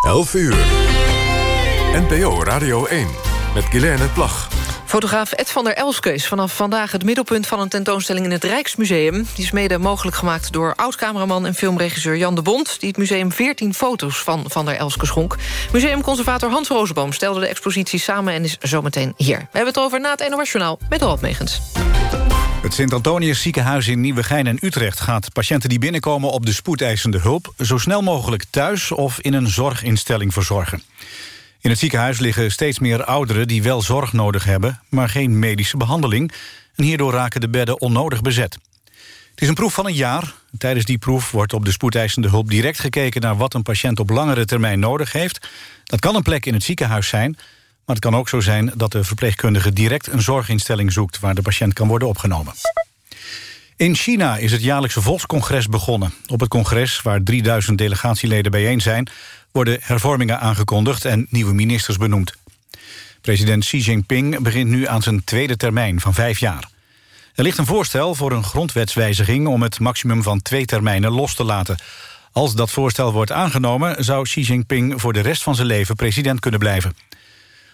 11 uur. NPO Radio 1 met Guilaine Plag. Fotograaf Ed van der Elske is vanaf vandaag het middelpunt van een tentoonstelling in het Rijksmuseum. Die is mede mogelijk gemaakt door oud-cameraman en filmregisseur Jan de Bond... die het museum 14 foto's van Van der Elske schonk. Museumconservator Hans Rozenboom stelde de expositie samen... en is zometeen hier. We hebben het over na het NOS Journaal met Rob Megens. Het Sint-Antonius ziekenhuis in Nieuwegein en Utrecht gaat patiënten die binnenkomen op de spoedeisende hulp zo snel mogelijk thuis of in een zorginstelling verzorgen. In het ziekenhuis liggen steeds meer ouderen die wel zorg nodig hebben, maar geen medische behandeling. En hierdoor raken de bedden onnodig bezet. Het is een proef van een jaar. Tijdens die proef wordt op de spoedeisende hulp direct gekeken naar wat een patiënt op langere termijn nodig heeft. Dat kan een plek in het ziekenhuis zijn, maar het kan ook zo zijn dat de verpleegkundige direct een zorginstelling zoekt waar de patiënt kan worden opgenomen. In China is het jaarlijkse volkscongres begonnen. Op het congres, waar 3000 delegatieleden bijeen zijn... worden hervormingen aangekondigd en nieuwe ministers benoemd. President Xi Jinping begint nu aan zijn tweede termijn van vijf jaar. Er ligt een voorstel voor een grondwetswijziging... om het maximum van twee termijnen los te laten. Als dat voorstel wordt aangenomen... zou Xi Jinping voor de rest van zijn leven president kunnen blijven.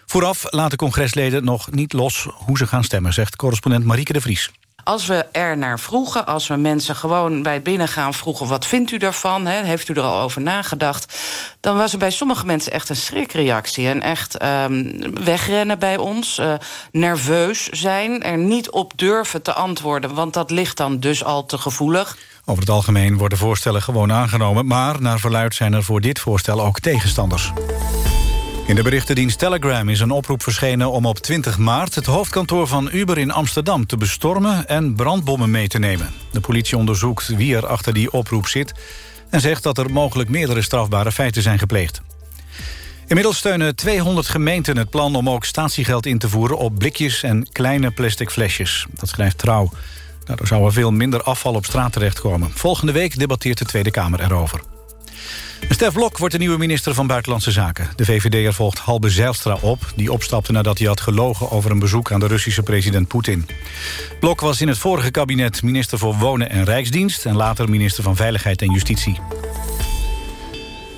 Vooraf laten congresleden nog niet los hoe ze gaan stemmen... zegt correspondent Marieke de Vries. Als we er naar vroegen, als we mensen gewoon bij het binnengaan vroegen... wat vindt u daarvan, He, heeft u er al over nagedacht... dan was er bij sommige mensen echt een schrikreactie. En echt um, wegrennen bij ons, uh, nerveus zijn... er niet op durven te antwoorden, want dat ligt dan dus al te gevoelig. Over het algemeen worden voorstellen gewoon aangenomen... maar naar verluid zijn er voor dit voorstel ook tegenstanders. In de berichtendienst Telegram is een oproep verschenen om op 20 maart... het hoofdkantoor van Uber in Amsterdam te bestormen en brandbommen mee te nemen. De politie onderzoekt wie er achter die oproep zit... en zegt dat er mogelijk meerdere strafbare feiten zijn gepleegd. Inmiddels steunen 200 gemeenten het plan om ook statiegeld in te voeren... op blikjes en kleine plastic flesjes. Dat schrijft Trouw. Daardoor zou er veel minder afval op straat terechtkomen. Volgende week debatteert de Tweede Kamer erover. Stef Blok wordt de nieuwe minister van Buitenlandse Zaken. De VVD'er volgt Halbe Zijlstra op... die opstapte nadat hij had gelogen over een bezoek aan de Russische president Poetin. Blok was in het vorige kabinet minister voor Wonen en Rijksdienst... en later minister van Veiligheid en Justitie.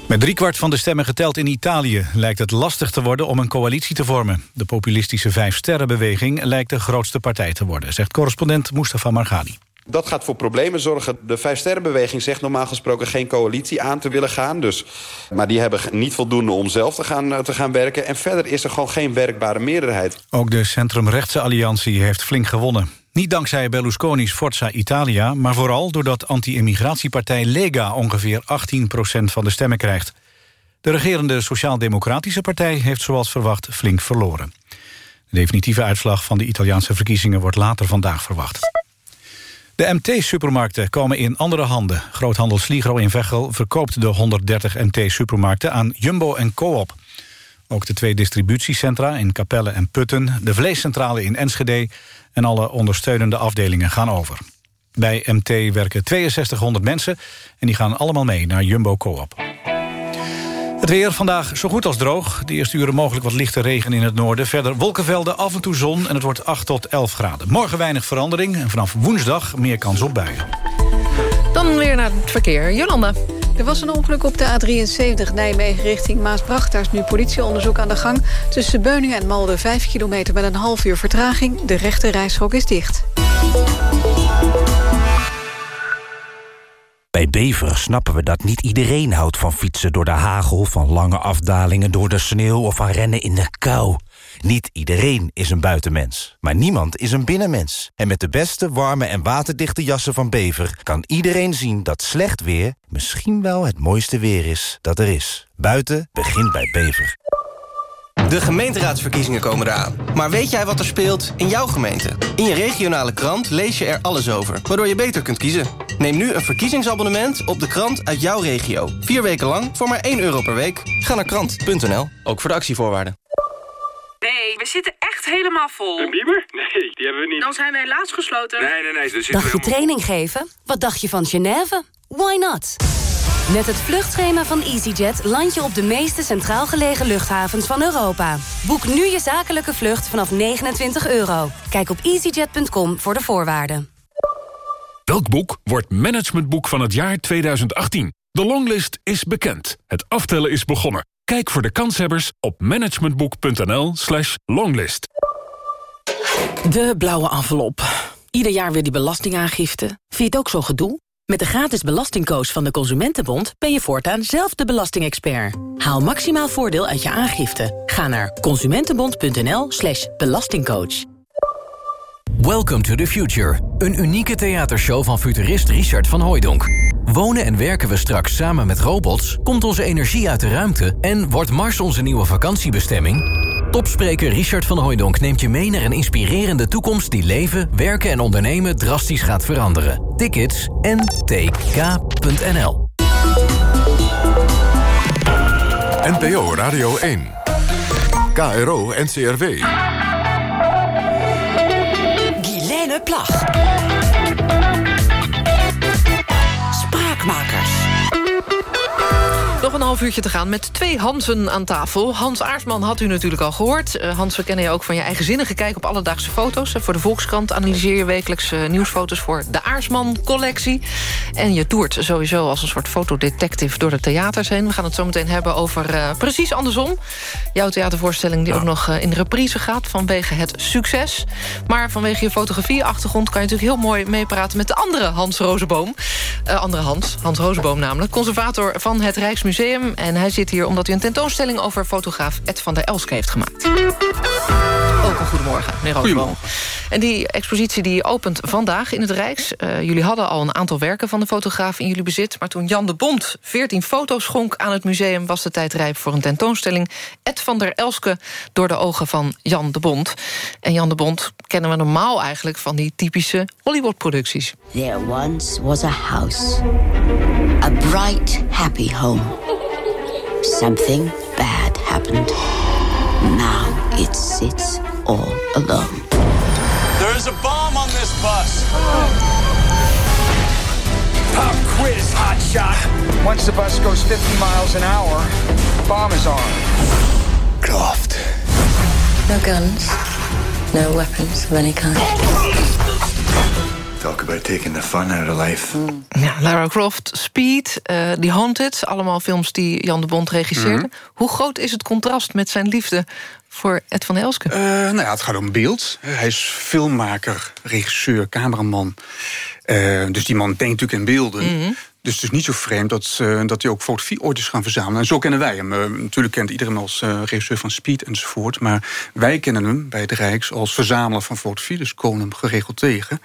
Met driekwart van de stemmen geteld in Italië lijkt het lastig te worden om een coalitie te vormen. De populistische Vijf-Sterrenbeweging lijkt de grootste partij te worden, zegt correspondent Mustafa Margadi. Dat gaat voor problemen zorgen. De Vijfsterrenbeweging zegt normaal gesproken geen coalitie aan te willen gaan. Dus, maar die hebben niet voldoende om zelf te gaan, eh, te gaan werken. En verder is er gewoon geen werkbare meerderheid. Ook de centrumrechtse alliantie heeft flink gewonnen. Niet dankzij Berlusconi's Forza Italia... maar vooral doordat anti-immigratiepartij Lega... ongeveer 18% van de stemmen krijgt. De regerende Sociaal-Democratische Partij heeft zoals verwacht flink verloren. De definitieve uitslag van de Italiaanse verkiezingen wordt later vandaag verwacht. De MT-supermarkten komen in andere handen. Groothandel Sligro in Veghel verkoopt de 130 MT-supermarkten aan Jumbo en Coop. Ook de twee distributiecentra in Capelle en Putten... de vleescentrale in Enschede en alle ondersteunende afdelingen gaan over. Bij MT werken 6200 mensen en die gaan allemaal mee naar Jumbo Coop. Het weer vandaag zo goed als droog. De eerste uren mogelijk wat lichte regen in het noorden. Verder wolkenvelden, af en toe zon en het wordt 8 tot 11 graden. Morgen weinig verandering en vanaf woensdag meer kans op buien. Dan weer naar het verkeer. Jolanda. Er was een ongeluk op de A73 Nijmegen richting Maasbracht. Daar is nu politieonderzoek aan de gang. Tussen Beuningen en Malden 5 kilometer met een half uur vertraging. De rechte reishok is dicht. Bij Bever snappen we dat niet iedereen houdt van fietsen door de hagel... van lange afdalingen door de sneeuw of van rennen in de kou. Niet iedereen is een buitenmens, maar niemand is een binnenmens. En met de beste, warme en waterdichte jassen van Bever... kan iedereen zien dat slecht weer misschien wel het mooiste weer is dat er is. Buiten begint bij Bever. De gemeenteraadsverkiezingen komen eraan. Maar weet jij wat er speelt in jouw gemeente? In je regionale krant lees je er alles over, waardoor je beter kunt kiezen. Neem nu een verkiezingsabonnement op de krant uit jouw regio. Vier weken lang voor maar 1 euro per week. Ga naar krant.nl, ook voor de actievoorwaarden. Nee, we zitten echt helemaal vol. Een bieber? Nee, die hebben we niet. Dan zijn we helaas gesloten. Nee, nee, nee. Dus Dacht je training geven? Wat dacht je van Genève? Why not? Met het vluchtschema van EasyJet land je op de meeste centraal gelegen luchthavens van Europa. Boek nu je zakelijke vlucht vanaf 29 euro. Kijk op easyjet.com voor de voorwaarden. Welk boek wordt managementboek van het jaar 2018? De longlist is bekend. Het aftellen is begonnen. Kijk voor de kanshebbers op managementboek.nl slash longlist. De blauwe envelop. Ieder jaar weer die belastingaangifte. Vind je het ook zo gedoe? Met de gratis belastingcoach van de Consumentenbond... ben je voortaan zelf de belastingexpert. Haal maximaal voordeel uit je aangifte. Ga naar consumentenbond.nl slash belastingcoach. Welcome to the Future. Een unieke theatershow van futurist Richard van Hooijdonk. Wonen en werken we straks samen met robots? Komt onze energie uit de ruimte? En wordt Mars onze nieuwe vakantiebestemming? Topspreker Richard van Hooijdonk neemt je mee naar een inspirerende toekomst... die leven, werken en ondernemen drastisch gaat veranderen. Tickets ntk.nl NPO Radio 1. KRO NCRW. Guilaine Plag. Een half uurtje te gaan met twee Hansen aan tafel. Hans Aarsman had u natuurlijk al gehoord. Uh, Hans, we kennen je ook van je eigenzinnige kijk op alledaagse foto's. voor de Volkskrant analyseer je wekelijks uh, nieuwsfoto's... voor de Aarsman-collectie. En je toert sowieso als een soort fotodetective door de theaters heen. We gaan het zo meteen hebben over uh, precies andersom. Jouw theatervoorstelling die ook nog in reprise gaat... vanwege het succes. Maar vanwege je fotografie-achtergrond... kan je natuurlijk heel mooi meepraten met de andere Hans Rozenboom. andere Hans, Hans Rozenboom namelijk. Conservator van het Rijksmuseum Museum. En hij zit hier omdat hij een tentoonstelling over fotograaf Ed van der Elske heeft gemaakt. Ook een goedemorgen, meneer Roosboom. En die expositie die opent vandaag in het Rijks. Uh, jullie hadden al een aantal werken van de fotograaf in jullie bezit... maar toen Jan de Bond 14 foto's schonk aan het museum... was de tijd rijp voor een tentoonstelling. Ed van der Elske door de ogen van Jan de Bond. En Jan de Bond kennen we normaal eigenlijk... van die typische Hollywood-producties. There once was a house. A bright, happy home. Something bad happened. Now it sits all alone. There's a bomb on this bus. Pop quiz, hot shot. Once the bus goes 50 miles an hour, the bomb is on. Croft. No guns. No weapons of any kind. Talk about taking the fun out of life. Ja, Lara Croft, Speed, uh, The Haunted. Allemaal films die Jan de Bond regisseerde. Mhm. Hoe groot is het contrast met zijn liefde voor Ed van Elske? Uh, nou ja, het gaat om beeld. Hij is filmmaker, regisseur, cameraman. Uh, dus die man denkt natuurlijk in beelden. Mhm. Dus het is niet zo vreemd dat, uh, dat hij ook is gaan verzamelen. En zo kennen wij hem. Uh, natuurlijk kent iedereen als uh, regisseur van Speed enzovoort. Maar wij kennen hem bij het Rijks als verzamelaar van fotografie. Dus komen hem geregeld tegen.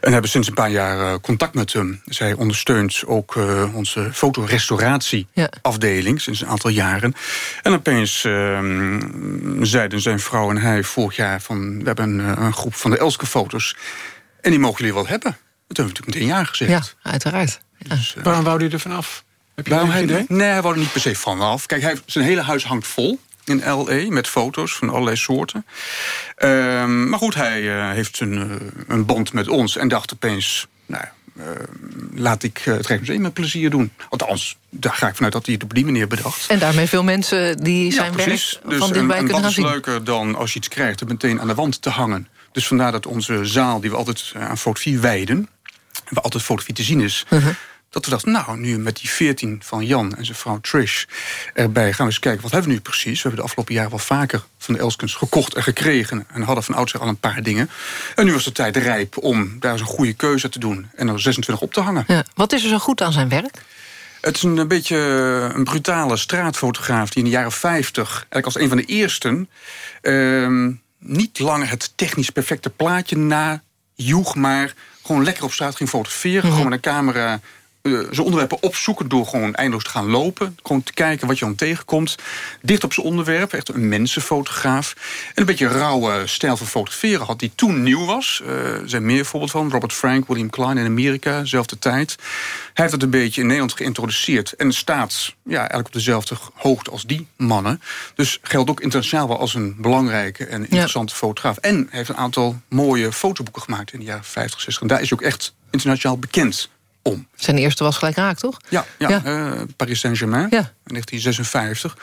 En hebben sinds een paar jaar contact met hem. Zij ondersteunt ook onze fotorestauratieafdeling sinds een aantal jaren. En opeens ehm, zeiden zijn vrouw en hij vorig jaar van... we hebben een, groep van de Elske foto's. En die mogen jullie wel hebben. Dat hebben we natuurlijk meteen ja gezegd. Ja, uiteraard. Dus, uh, Waarom wou hij er vanaf? Heb je waarom een hij, idee? Nee, hij wou er niet per se vanaf. Kijk, hij, zijn hele huis hangt vol in L.A. met foto's van allerlei soorten. Uh, maar goed, hij uh, heeft een, uh, een band met ons en dacht opeens... Nou, laat ik het Rijksmuseum met plezier doen. Althans, daar ga ik vanuit dat hij het op die manier bedacht. En daarmee veel mensen die zijn ja, precies. werk dus, van dichtbij en, en kunnen wat gaan is zien. leuker dan als je iets krijgt... het meteen aan de wand te hangen. Dus vandaar dat onze zaal, die we altijd aan fotografie wijden... waar altijd fotografie te zien is... Uh -huh. Dat we dachten, nou, nu met die 14 van Jan en zijn vrouw Trish erbij... gaan we eens kijken, wat hebben we nu precies? We hebben de afgelopen jaren wel vaker van de Elskens gekocht en gekregen... en hadden van oudsher al een paar dingen. En nu was de tijd rijp om daar eens een goede keuze te doen... en er 26 op te hangen. Ja, wat is er zo goed aan zijn werk? Het is een, beetje een brutale straatfotograaf... die in de jaren 50, eigenlijk als een van de eersten... Uh, niet langer het technisch perfecte plaatje najoeg... maar gewoon lekker op straat ging fotograferen. Mm -hmm. Gewoon met een camera zijn onderwerpen opzoeken door gewoon eindeloos te gaan lopen. Gewoon te kijken wat je dan tegenkomt. Dicht op zijn onderwerp, echt een mensenfotograaf. En een beetje rauwe stijl van fotograferen had die toen nieuw was. Uh, er zijn meer voorbeelden van. Robert Frank, William Klein in Amerika, dezelfde tijd. Hij heeft het een beetje in Nederland geïntroduceerd. En staat ja, eigenlijk op dezelfde hoogte als die mannen. Dus geldt ook internationaal wel als een belangrijke en interessante ja. fotograaf. En heeft een aantal mooie fotoboeken gemaakt in de jaren 50, 60. En daar is hij ook echt internationaal bekend om. Zijn eerste was gelijk raak, toch? Ja, ja, ja. Uh, Paris Saint-Germain ja. in 1956.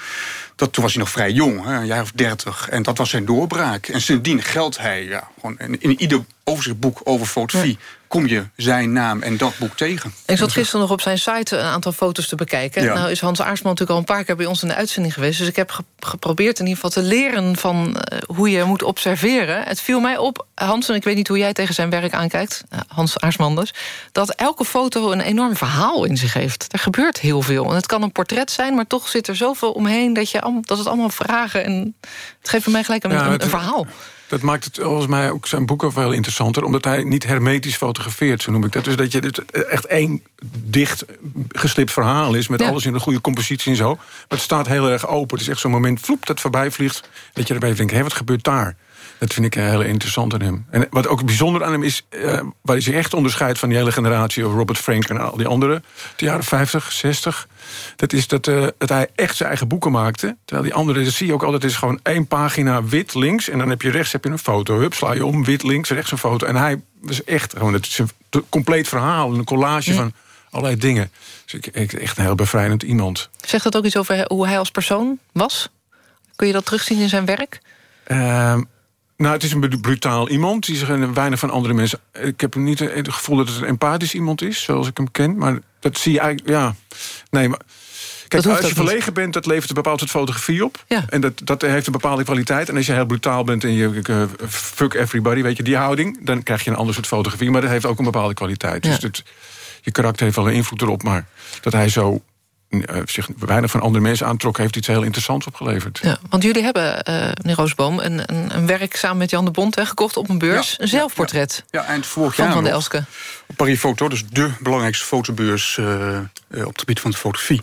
Dat, toen was hij nog vrij jong, hè, een jaar of dertig. En dat was zijn doorbraak. En sindsdien geldt hij ja, gewoon in, in ieder overzichtboek over fotografie... Ja. Kom je zijn naam en dat boek tegen. Ik zat gisteren nog op zijn site een aantal foto's te bekijken. Ja. Nou is Hans Aarsman natuurlijk al een paar keer bij ons in de uitzending geweest. Dus ik heb ge- geprobeerd in ieder geval te leren van eh, hoe je moet observeren. Het viel mij op, Hans, en ik weet niet hoe jij tegen zijn werk aankijkt... eh, Hans Aarsman dus, dat elke foto een enorm verhaal in zich heeft. Er gebeurt heel veel. En het kan een portret zijn, maar toch zit er zoveel omheen... dat, je, dat het allemaal vragen en het geeft voor mij gelijk een, Ja, een, het- een verhaal. Dat maakt het volgens mij ook zijn boek wel interessanter... omdat hij niet hermetisch fotografeert, zo noem ik dat. Dus dat je het echt één dicht geslipt verhaal is... met Ja. alles in een goede compositie en zo. Maar het staat heel erg open. Het is echt zo'n moment, vloep, dat voorbij vliegt... dat je erbij denkt, hé, wat gebeurt daar? Dat vind ik heel interessant aan hem. En wat ook bijzonder aan hem is... eh, waar hij zich echt onderscheidt van die hele generatie... of Robert Frank en al die anderen... de jaren 50, 60... dat is dat, eh, dat hij echt zijn eigen boeken maakte. Terwijl die anderen, dat zie je ook altijd... is gewoon één pagina wit links... en dan heb je rechts heb je een foto. Hup, sla je om, wit links, rechts een foto. En hij was echt gewoon... het is een compleet verhaal, een collage van allerlei dingen. Dus ik, ik echt een heel bevrijdend iemand. Zegt dat ook iets over hoe hij als persoon was? Kun je dat terugzien in zijn werk? Ehm, nou, het is een bru- brutaal iemand. Die zich in weinig van andere mensen... Ik heb niet het gevoel dat het een empathisch iemand is, zoals ik hem ken. Maar dat zie je eigenlijk... Ja, nee, maar... Kijk, als je niet. verlegen bent, dat levert een bepaald soort fotografie op. Ja. En dat, dat heeft een bepaalde kwaliteit. En als je heel brutaal bent en je eh, fuck everybody, weet je, die houding... dan krijg je een ander soort fotografie. Maar dat heeft ook een bepaalde kwaliteit. Dus het, je karakter heeft wel een invloed erop. Maar dat hij zo zich weinig van andere mensen aantrok... heeft iets heel interessants opgeleverd. Ja, want jullie hebben, eh meneer Roosboom, een, een, een werk samen met Jan de Bond hè, gekocht op een beurs. een zelfportret Ja, eind vorig van jaar Van nog. Elske. Op Paris Foto, dus de belangrijkste fotobeurs eh, eh, op het gebied van de fotografie.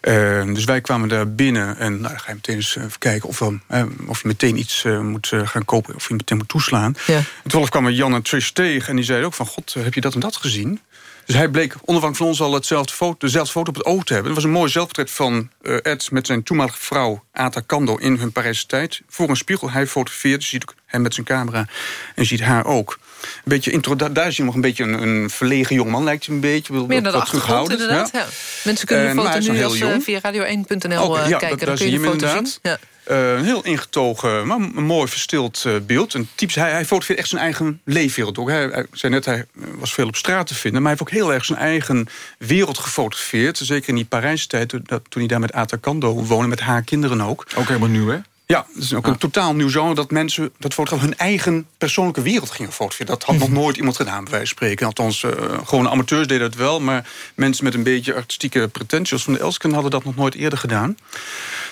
Eh, dus wij kwamen daar binnen en nou, dan ga je meteen eens even kijken of, we, eh, of je meteen iets eh, moet eh, gaan kopen of je meteen moet toeslaan. Ja. En toevallig kwamen Jan en Trish tegen en die zeiden ook van god, eh, heb je dat en dat gezien? Dus hij bleek onafhankelijk van ons al hetzelfde foto, dezelfde foto op het oog te hebben. Het was een mooi zelfportret van eh, Ed met zijn toenmalige vrouw Ata Kando in hun Parijse tijd. Voor een spiegel, hij fotografeert, je ziet hem met zijn camera en ziet haar ook. Een beetje intro, daar, daar zie je nog een beetje een, een verlegen jongeman, lijkt hij een beetje. Meer de wat achtergrond terughoudend, inderdaad. ja. Ja. Mensen kunnen Eh, de foto is nu als, eh, jong. via radio1.nl Oké, eh, ja, kijken. dat- Dan daar kun je zie de je foto hem inderdaad. Ja. Eh, een heel ingetogen, maar een mooi verstild eh, beeld. En typisch, hij, hij fotografeert echt zijn eigen leefwereld. Ook. Hij, hij zei net, hij eh, was veel op straat te vinden... maar hij heeft ook heel erg zijn eigen wereld gefotografeerd. Zeker in die Parijse tijd, toen, dat- toen hij daar met Ata Kando woonde... met haar kinderen ook. Ook helemaal nieuw, hè? Ja, het is ook een totaal nieuw genre... dat mensen dat fotografen hun eigen persoonlijke wereld gingen fotograferen. Dat had nog nooit iemand gedaan, bij wijze van spreken. Althans, gewone amateurs deden het wel... maar mensen met een beetje artistieke pretenties... van de Elsken hadden dat nog nooit eerder gedaan.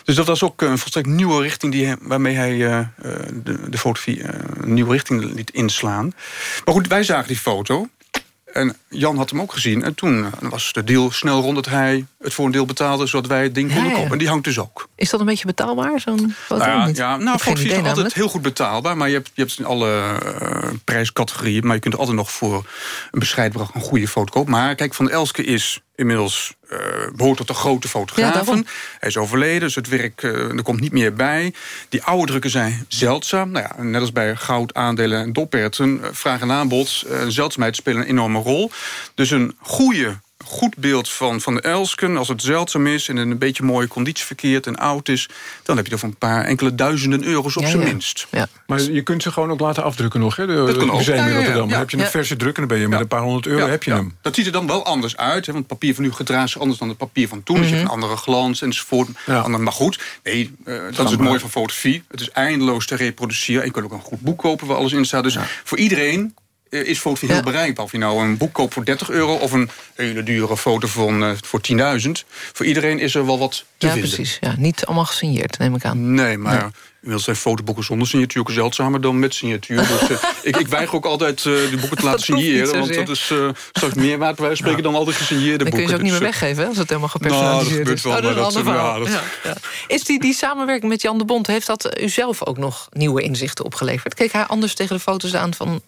Dus dat was ook een volstrekt nieuwe richting... Die, waarmee hij eh, eh, de, de fotografie eh, een nieuwe richting liet inslaan. Maar goed, wij zagen die foto... En Jan had hem ook gezien. En toen eh, was de deal snel rond dat hij het voor een deel betaalde... zodat wij het ding konden Ja, kopen. En die hangt dus ook. Is dat een beetje betaalbaar, zo'n foto? Nou ja, nou, fotografie is altijd namelijk. heel goed betaalbaar. Maar je hebt, je hebt in alle eh, prijscategorieën. Maar je kunt altijd nog voor een bescheiden bedrag een goede foto kopen. Maar kijk, Van Elske is inmiddels eh, behoort tot de grote fotografen. Hij is overleden, dus het werk eh, er komt niet meer bij. Die oude drukken zijn zeldzaam. Nou ja, net als bij goud, aandelen en dopperten. eh, Vraag en aanbod, zeldzaamheid spelen een enorme rol. Dus een goede goed beeld van, van de Elsken. Als het zeldzaam is en in een beetje mooie conditie verkeert en oud is... dan heb je er voor een paar enkele duizenden euro's op Ja, zijn ja. minst. Ja. Maar je kunt ze gewoon ook laten afdrukken nog, hè? De, Dat kan ook. in ja, ja. Rotterdam. Dan heb je een Ja. verse druk en dan ben je met Ja. een paar honderd euro Ja, heb je ja. hem. Dat ziet er dan wel anders uit. Hè, want het papier van nu gedraagt zich anders dan het papier van toen. Dus je hebt een andere glans enzovoort. Ja. Ander, maar goed, nee, eh, dat is het mooie van fotografie. Het is eindeloos te reproduceren. En je kunt ook een goed boek kopen waar alles in staat. Dus voor iedereen eh, is Ja. heel bereikbaar. Of je nou een boek koopt voor 30 euro... of een hele dure foto van, eh, voor 10.000. Voor iedereen is er wel wat te Ja, vinden. precies. Ja, niet allemaal gesigneerd, neem ik aan. Nee, maar inmiddels zijn fotoboeken zonder signatuur ook zeldzamer dan met signatuur. Dus, eh, ik, ik weiger ook altijd de boeken te laten signeren. Want dat is straks meer waard bij spreken dan al die gesigneerde Dan kun je boeken. ze ook niet meer Dus, eh, weggeven, hè, als het helemaal Nou, gepersonaliseerd dat is. gebeurt wel, Oh, dat is maar een dat- ander verhaal. ja, dat- Ja, ja. Is die, die samenwerking met Jan de Bond... heeft dat u zelf ook nog nieuwe inzichten opgeleverd? Keek hij anders tegen de foto's aan van,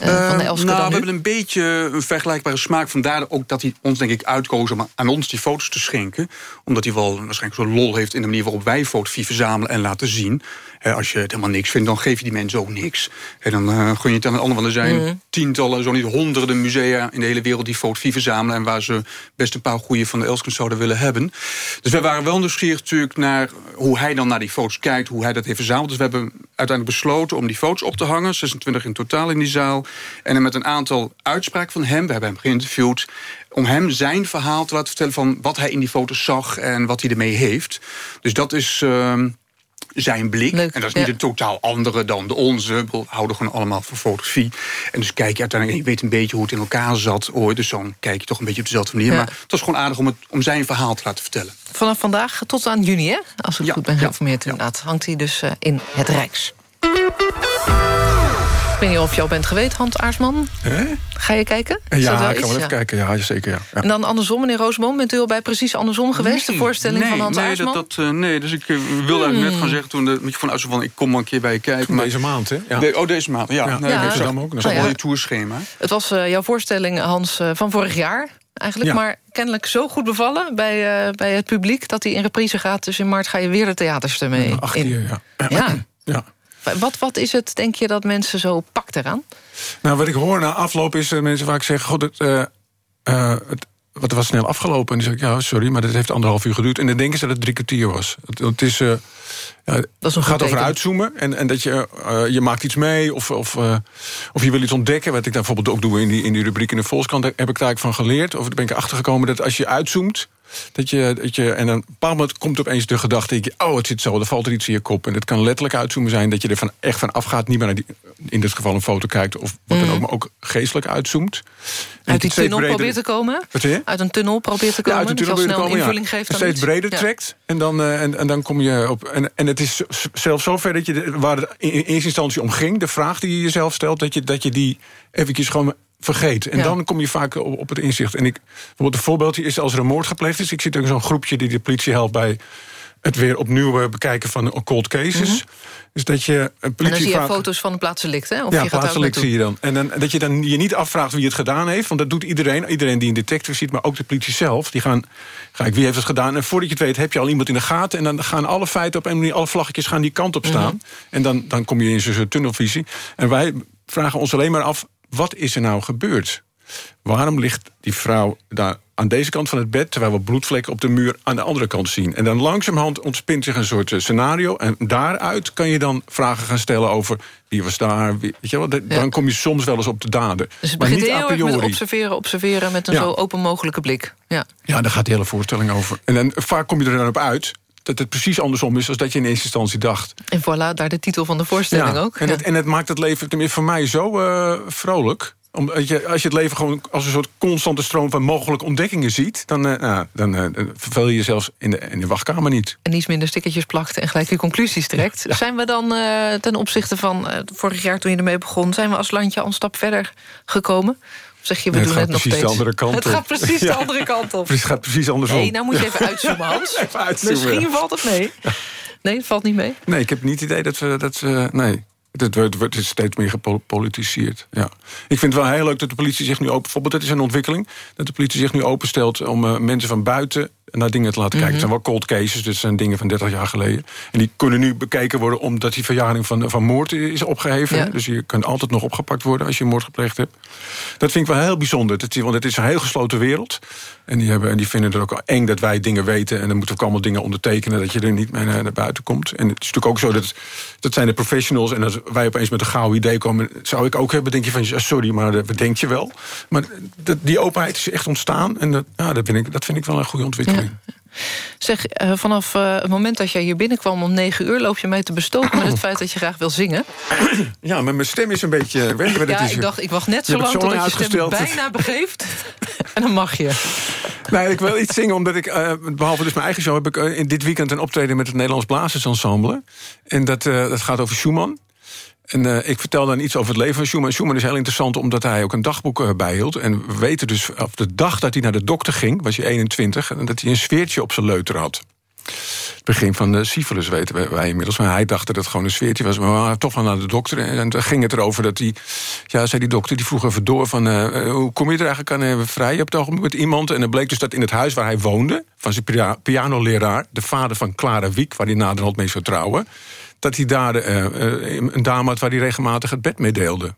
eh, van de Elske nou, we nu? hebben een beetje een vergelijkbare smaak. Vandaar ook dat hij ons denk ik uitkoos om aan ons die foto's te schenken. Omdat hij wel waarschijnlijk zo'n lol heeft in de manier waarop wij fotografie verzamelen en laten zien. Als je het helemaal niks vindt, dan geef je die mensen ook niks. En dan eh, gun je het aan een ander. Want er zijn Mhm. tientallen, zo niet honderden musea in de hele wereld die fotografie verzamelen. En waar ze best een paar goede van de Elskens zouden willen hebben. Dus wij waren wel nieuwsgierig natuurlijk naar hoe hij dan naar die foto's kijkt. Hoe hij dat heeft verzameld. Dus we hebben uiteindelijk besloten om die foto's op te hangen. 26 in totaal in die zaal. En dan met een aantal uitspraken van hem, we hebben hem geïnterviewd... om hem zijn verhaal te laten vertellen van wat hij in die foto's zag... en wat hij ermee heeft. Dus dat is... ehm, zijn blik. en dat is niet ja. een totaal andere dan de onze. We houden gewoon allemaal van fotografie. En dus kijk je uiteindelijk, je weet een beetje hoe het in elkaar zat ooit. Dus dan kijk je toch een beetje op dezelfde manier. Ja. Maar het was gewoon aardig om, het, om zijn verhaal te laten vertellen. Vanaf vandaag tot aan juni, hè? Als ik Ja, goed ben geïnformeerd inderdaad. Hangt hij dus eh, in het Rijks. Ik weet niet of je al bent geweest, Hans Aarsman. Ga je kijken? Is Ja, ik kan wel even Ja. kijken. Ja, zeker. Ja. Ja. En dan andersom, meneer Roosboom, bent u al bij precies andersom geweest? de voorstelling nee, van Hans nee, Aarsman? dat, dat, eh, nee, dus ik eh, wilde eigenlijk net Hmm. gaan zeggen... toen de microfoon uit van ik kom maar een keer bij je kijken. Maar, Deze maand, hè? Ja. De- oh, deze maand, ja. Ja, Nee, ja, zag- ook. Dat is wel- je tourschema. Het was eh, jouw voorstelling, Hans, eh, van vorig jaar eigenlijk. Ja. Maar kennelijk zo goed bevallen bij, eh, bij het publiek... dat hij in reprise gaat. Dus in maart ga je weer de theaters ermee Acht keer, ja. Ja. ja. Wat, wat is het, denk je, dat mensen zo pakt eraan? Nou, wat ik hoor na afloop is dat mensen vaak zeggen... God, het, eh, eh, het, wat was snel afgelopen. En dan zeg ik, ja, sorry, maar dat heeft anderhalf uur geduurd. En dan denken ze dat het drie kwartier was. Het, het is, eh, ja, Dat is een gaat over teken. uitzoomen. En, en dat je, eh, je maakt iets mee of, of, eh, of je wil iets ontdekken. Wat ik dan bijvoorbeeld ook doe in die, in die rubriek in de Volkskrant... daar heb ik daar eigenlijk van geleerd. Of daar ben ik erachter gekomen dat als je uitzoomt... Dat je, dat je, en een bepaald moment komt opeens de gedachte... oh, het zit zo, er valt er iets in je kop. En het kan letterlijk uitzoomen zijn dat je er van, echt van afgaat... niet meer naar die, in dit geval een foto kijkt... of wat dan ook, maar ook geestelijk uitzoomt. En Mm. Uit die tunnel breder- probeert te komen? Wat zeg je? Uit een tunnel probeert te Ja, komen? uit tunnel je snel een komen, ja. invulling geeft En steeds iets? breder Ja. trekt. En dan, eh, en, en dan kom je op. En, en het is z- zelfs zover dat je, de- waar het in eerste instantie om ging, de vraag die je jezelf stelt, dat je, dat je die eventjes gewoon vergeet. En Ja. dan kom je vaak op, op het inzicht. En ik, bijvoorbeeld een voorbeeldje is als er een moord gepleegd is. Ik zit ook in zo'n groepje die de politie helpt bij het weer opnieuw eh, bekijken van cold cases. Dus dat je een. En dan zie je foto's van de plaatselijk, hè? Of ja, je gaat plaatselijk zie je dan. En dan, dat je dan je niet afvraagt wie het gedaan heeft. Want dat doet iedereen. Iedereen die een detective ziet, maar ook de politie zelf. Die gaan, ga ik, wie heeft het gedaan? En voordat je het weet heb je al iemand in de gaten. En dan gaan alle feiten op een manier, alle vlaggetjes gaan die kant op staan. Mhm. En dan, dan kom je in zo'n tunnelvisie. En wij vragen ons alleen maar af, wat is er nou gebeurd? Waarom ligt die vrouw daar aan deze kant van het bed... terwijl we bloedvlekken op de muur aan de andere kant zien? En dan langzamerhand ontspint zich een soort eh, scenario... en daaruit kan je dan vragen gaan stellen over... wie was daar, weet je wel, dan kom je soms wel eens op de dader. Dus het maar begint niet a heel met priori. observeren, observeren... met een Ja. zo open mogelijke blik. Ja. Ja, daar gaat de hele voorstelling over. En dan, vaak kom je er dan op uit dat het precies andersom is... dan dat je in eerste instantie dacht. En voilà, daar de titel van de voorstelling Ja, ook. En, Ja. het, en het maakt het leven tenminste voor mij zo eh, vrolijk. Je, als je het leven gewoon als een soort constante stroom van mogelijke ontdekkingen ziet... dan, nou, dan eh, dan verveel je jezelf in de, in de wachtkamer niet. En iets minder stickertjes plakt en gelijk die conclusies trekt. Zijn we dan eh, ten opzichte van vorig jaar toen je ermee begon... zijn we als landje al een stap verder gekomen? Of zeg je, we Nee, doen het het gaat nog precies steeds? de andere kant Het op. gaat precies de andere kant op. Het gaat precies andersom. Nee, nou moet je even uitzoomen, Hans. Even uitzoomen, Misschien valt het mee. Nee, het valt niet mee. Nee, ik heb niet het idee dat we... Dat we nee. Het wordt, wordt steeds meer gepolitiseerd. Ja. Ik vind het wel heel leuk dat de politie zich nu open... Bijvoorbeeld, dat is een ontwikkeling... dat de politie zich nu openstelt om eh, mensen van buiten... naar dingen te laten kijken. Het zijn wel cold cases, dus het zijn dingen van 30 jaar geleden. En die kunnen nu bekeken worden omdat die verjaring van, van moord is opgeheven. Ja. Dus je kunt altijd nog opgepakt worden als je een moord gepleegd hebt. Dat vind ik wel heel bijzonder. Dat, want het is een heel gesloten wereld. En die, hebben, en die vinden het ook eng dat wij dingen weten... en dan moeten we ook allemaal dingen ondertekenen... dat je er niet mee naar, naar buiten komt. En het is natuurlijk ook zo dat... dat zijn de professionals en als wij opeens met een gauw idee komen... zou ik ook hebben, denk je van... sorry, maar dat denk je wel. Maar dat, die openheid is echt ontstaan. En dat, ja, dat, vind ik, dat vind ik wel een goede ontwikkeling. Zeg, eh, vanaf eh, het moment dat jij hier binnenkwam om negen uur... loop je mij te bestoken met het feit dat je graag wil zingen. Ja, maar mijn stem is een beetje... Ja, is? ik dacht, ik wacht net zo lang totdat je stem bijna begeeft. en dan mag je. Nee, ik wil iets zingen, omdat ik, eh, behalve dus mijn eigen show... heb ik eh, in dit weekend een optreden met het Nederlands Blazersensemble. En dat, eh, dat gaat over Schumann. En ik vertel dan iets over het leven van Schumann. Schumann is heel interessant omdat hij ook een dagboek bijhield. En we weten dus op de dag dat hij naar de dokter ging, was hij 21... en dat hij een sfeertje op zijn leuter had. Het begin van de syfilis weten wij, inmiddels. Maar hij dacht dat het gewoon een sfeertje was. Maar we toch wel naar de dokter. En toen ging het erover dat hij... Ja, zei die dokter, die vroeg even door van... eh, eh, hoe kom je er eigenlijk aan eh, vrij op het met iemand? En dan bleek dus dat in het huis waar hij woonde... van zijn pia- pianoleraar, de vader van Clara Wiek... waar hij naderhand mee zou trouwen... dat hij daar een dame had waar hij regelmatig het bed mee deelde.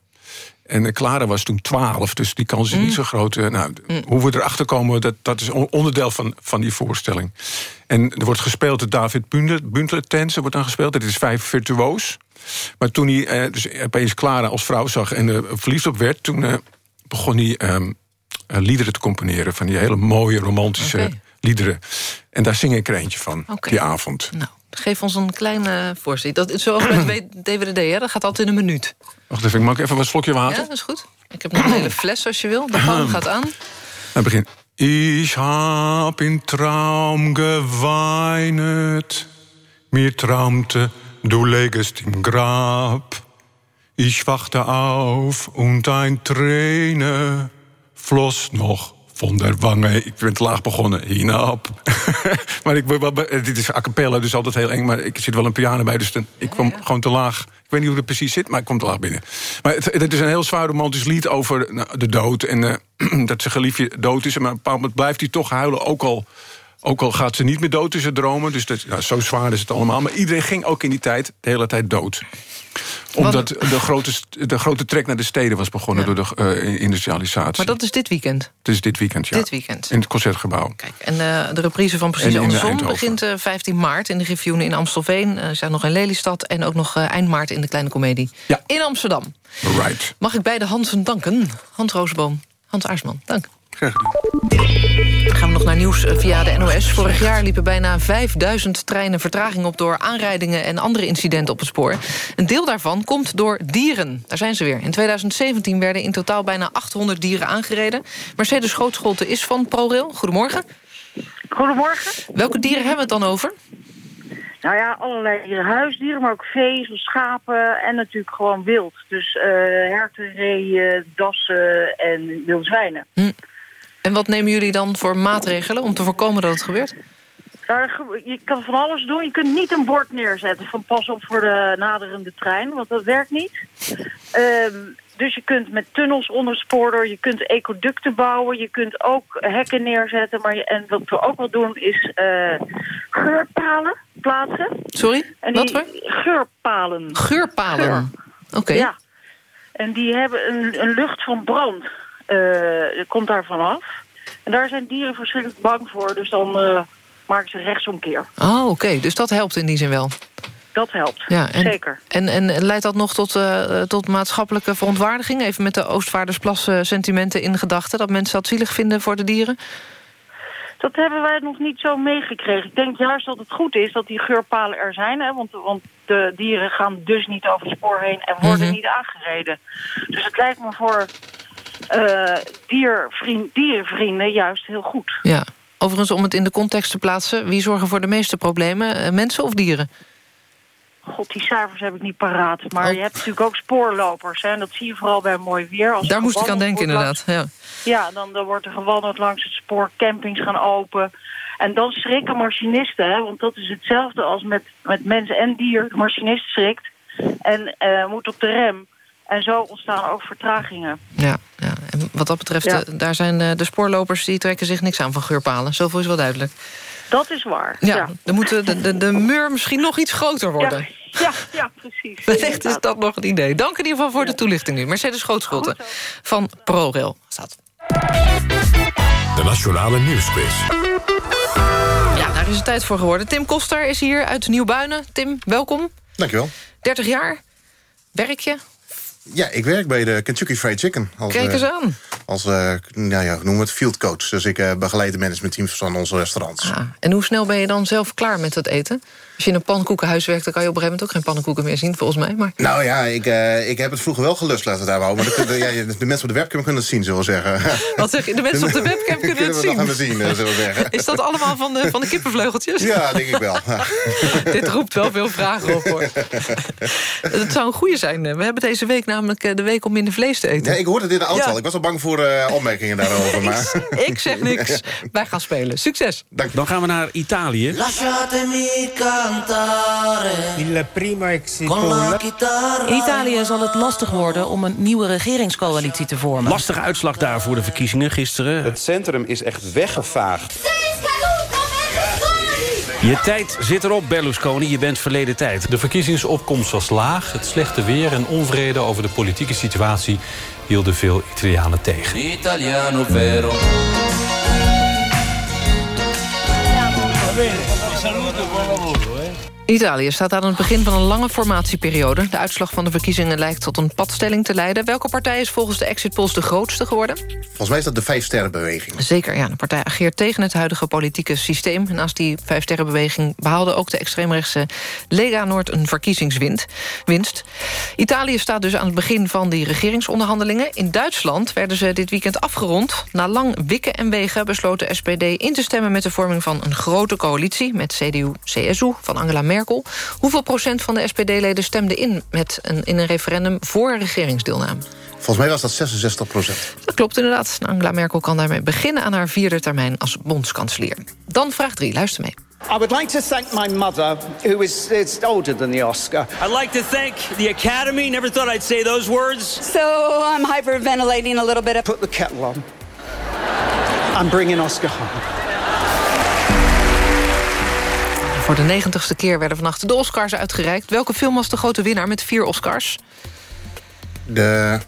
En eh, Clara was toen 12, dus die kans is Mm. niet zo groot. Eh, Nou, Hoe we erachter komen, dat, dat is on- onderdeel van, van die voorstelling. En er wordt gespeeld door David Buntler, Tense wordt dan gespeeld. Dit is vijf virtuoos. Maar toen hij eh, dus opeens Clara als vrouw zag en er verliefd op werd... toen eh, begon hij ehm, eh, liederen te componeren. Van die hele mooie, romantische liederen. En daar zing ik er eentje van, die avond. Geef ons een kleine voorstelling. Dat zoals bij het DWD, hè? dat gaat altijd in een minuut. Wacht even, ik even een slokje Ja, water? dat is goed. Ik heb nog een hele fles als je wil. De pan gaat aan. Hij begint. Ich hab in Traum geweinet, mir traumte, du lägest im Grab. Ich wachte auf und ein Träne floss noch von der Wange. Ik ben te laag begonnen, hinab. maar ik, dit is a cappella, dus altijd heel eng. Maar ik zit wel een piano bij, dus ik kwam gewoon te laag. Ik weet niet hoe het precies zit, maar ik kwam te laag binnen. Maar het, het is een heel zwaar romantisch lied over nou, de dood. En eh, dat zijn geliefje dood is. Maar op een bepaald moment blijft hij toch huilen, ook al... Ook al gaat ze niet meer dood zijn dromen. Dus dat, nou, zo zwaar is het allemaal. Maar iedereen ging ook in die tijd de hele tijd dood. Omdat de grote, de grote trek naar de steden was begonnen... door de eh, industrialisatie. Maar dat is dit weekend. Het is dit weekend, ja. Dit weekend. In het Concertgebouw. En eh, de reprise van Precies Andersom begint eh, 15 maart in de Griffioen in Amstelveen. Er zijn nog in Lelystad en ook nog eind maart in de Kleine Comedie. In Amsterdam. Right. Mag ik beide Hansen danken? Hans Roosboom, Hans Aarsman, dank. Graag Dan gaan we nog naar nieuws eh, via de NOS. Vorig jaar liepen bijna 5000 treinen vertraging op... door aanrijdingen en andere incidenten op het spoor. Een deel daarvan komt door dieren. Daar zijn ze weer. In 2017 werden in totaal bijna 800 dieren aangereden. Mercedes Grootscholte is van ProRail. Goedemorgen. Goedemorgen. Welke dieren hebben we het dan over? Nou ja, allerlei dieren. Huisdieren, maar ook vee, zoals schapen en natuurlijk gewoon wild. Dus eh herten, reeën, dassen en wilde zwijnen. En wat nemen jullie dan voor maatregelen om te voorkomen dat het gebeurt? Daar, ge- je kan van alles doen. Je kunt niet een bord neerzetten van pas op voor de naderende trein, want dat werkt niet. Ehm, dus je kunt met tunnels onder het spoor door, je kunt ecoducten bouwen, je kunt ook hekken neerzetten. Maar je, en wat we ook wel doen is eh, geurpalen plaatsen. Sorry, En wat voor? Geurpalen. Geurpalen. Oké. Ja. En die hebben een, een lucht van brand. Eh, komt daar vanaf. En daar zijn dieren verschrikkelijk bang voor. Dus dan eh, maken ze rechtsomkeer. Oh, oké. Dus dat helpt in die zin wel. Dat helpt. Ja, en, Zeker. En, en leidt dat nog tot, eh, tot maatschappelijke verontwaardiging? Even met de Oostvaardersplas eh, sentimenten in gedachten... dat mensen dat zielig vinden voor de dieren? Dat hebben wij nog niet zo meegekregen. Ik denk juist dat het goed is dat die geurpalen er zijn. Hè, want, want de dieren gaan dus niet over het spoor heen en worden Mhm. niet aangereden. Dus het lijkt me voor eh, diervriend, dierenvrienden juist heel goed. Ja. Overigens, om het in de context te plaatsen... wie zorgen voor de meeste problemen? Eh, mensen of dieren? God, die cijfers heb ik niet paraat. Maar je hebt natuurlijk ook spoorlopers. Hè, en dat zie je vooral bij mooi weer. Als Daar moest ik aan denken, inderdaad. Ja. Ja, dan, dan wordt er gewandeld langs het spoor, campings gaan open. En dan schrikken machinisten, hè, want dat is hetzelfde als met, met mensen en dier. De machinist schrikt en eh, moet op de rem. En zo ontstaan ook vertragingen. Ja, ja. En wat dat betreft, Ja. eh, daar zijn eh, de spoorlopers... die trekken zich niks aan van geurpalen. Zoveel is wel duidelijk. Dat is waar. Ja, ja. dan moet de, de, de mur misschien nog iets groter worden. Ja, ja, precies. Wellicht is dat nog een idee. Dank in ieder geval voor de toelichting nu. Mercedes Grootschotten van ProRail. Staat. De Nationale Nieuwsquiz. Ja, daar is het tijd voor geworden. Tim Koster is hier uit Nieuwbuinen. Tim, welkom. Dankjewel. 30 jaar. Werk je? Ja, ik werk bij de Kentucky Fried Chicken. Als, Kijk eens eh, aan. Als, eh, nou ja, we het, field coach. Dus ik eh, begeleid de managementteams van onze restaurants. Ah, en hoe snel ben je dan zelf klaar met het eten? Als je in een pannenkoekenhuis werkt... dan kan je op een gegeven moment ook geen pannenkoeken meer zien, volgens mij. Maar Nou ja, ik, eh, ik heb het vroeger wel gelust, laten we daar houden. Maar de, ja, de mensen op de webcam kunnen het zien, zullen we zeggen. wat zeg je? De mensen op de webcam kunnen het zien. even zien, eh, zullen we zeggen. Is dat allemaal van de, van de kippenvleugeltjes? Ja, denk ik wel. Ja. Dit roept wel veel vragen op, hoor. Het zou een goede zijn. We hebben deze week namelijk eh, de week om minder vlees te eten. Ja, ik hoorde dit in de auto Ja. al. Ik was al bang voor eh, opmerkingen daarover. Maar... Ik zeg niks. Wij gaan spelen. Succes. Dan gaan we naar Italië. Lasciatemi In Italië zal het lastig worden om een nieuwe regeringscoalitie te vormen. Lastige uitslag daar voor de verkiezingen gisteren. Het centrum is echt weggevaagd. Je tijd zit erop, Berlusconi. Je bent verleden tijd. De verkiezingsopkomst was laag. Het slechte weer en onvrede over de politieke situatie... hielden veel Italianen tegen. Italiano vero. Italië staat aan het begin van een lange formatieperiode. De uitslag van de verkiezingen lijkt tot een padstelling te leiden. Welke partij is volgens de exit polls de grootste geworden? Volgens mij is dat de Vijf Sterrenbeweging. Zeker, ja. De partij ageert tegen het huidige politieke systeem. En naast die Vijfsterrenbeweging behaalde ook de extreemrechtse Lega Noord een verkiezingswinst. Winst. Italië staat dus aan het begin van die regeringsonderhandelingen. In Duitsland werden ze dit weekend afgerond. Na lang wikken en wegen besloot de SPD in te stemmen... met de vorming van een grote coalitie met CDU-CSU van Angela Merkel. Hoeveel procent van de SPD-leden stemde in, met een, in een referendum voor regeringsdeelname? Volgens mij was dat 66 procent. Dat klopt inderdaad. Angela Merkel kan daarmee beginnen aan haar vierde termijn als bondskanselier. Dan vraag 3, luister mee. I would like to thank my mother, who is, is older than the Oscar. I'd like to thank the Academy. Never thought I'd say those words. So I'm hyperventilating a little bit. Put the kettle on. I'm bringing Oscar home. Voor de negentigste keer werden vannacht de Oscars uitgereikt. Welke film was de grote winnaar met vier Oscars? De...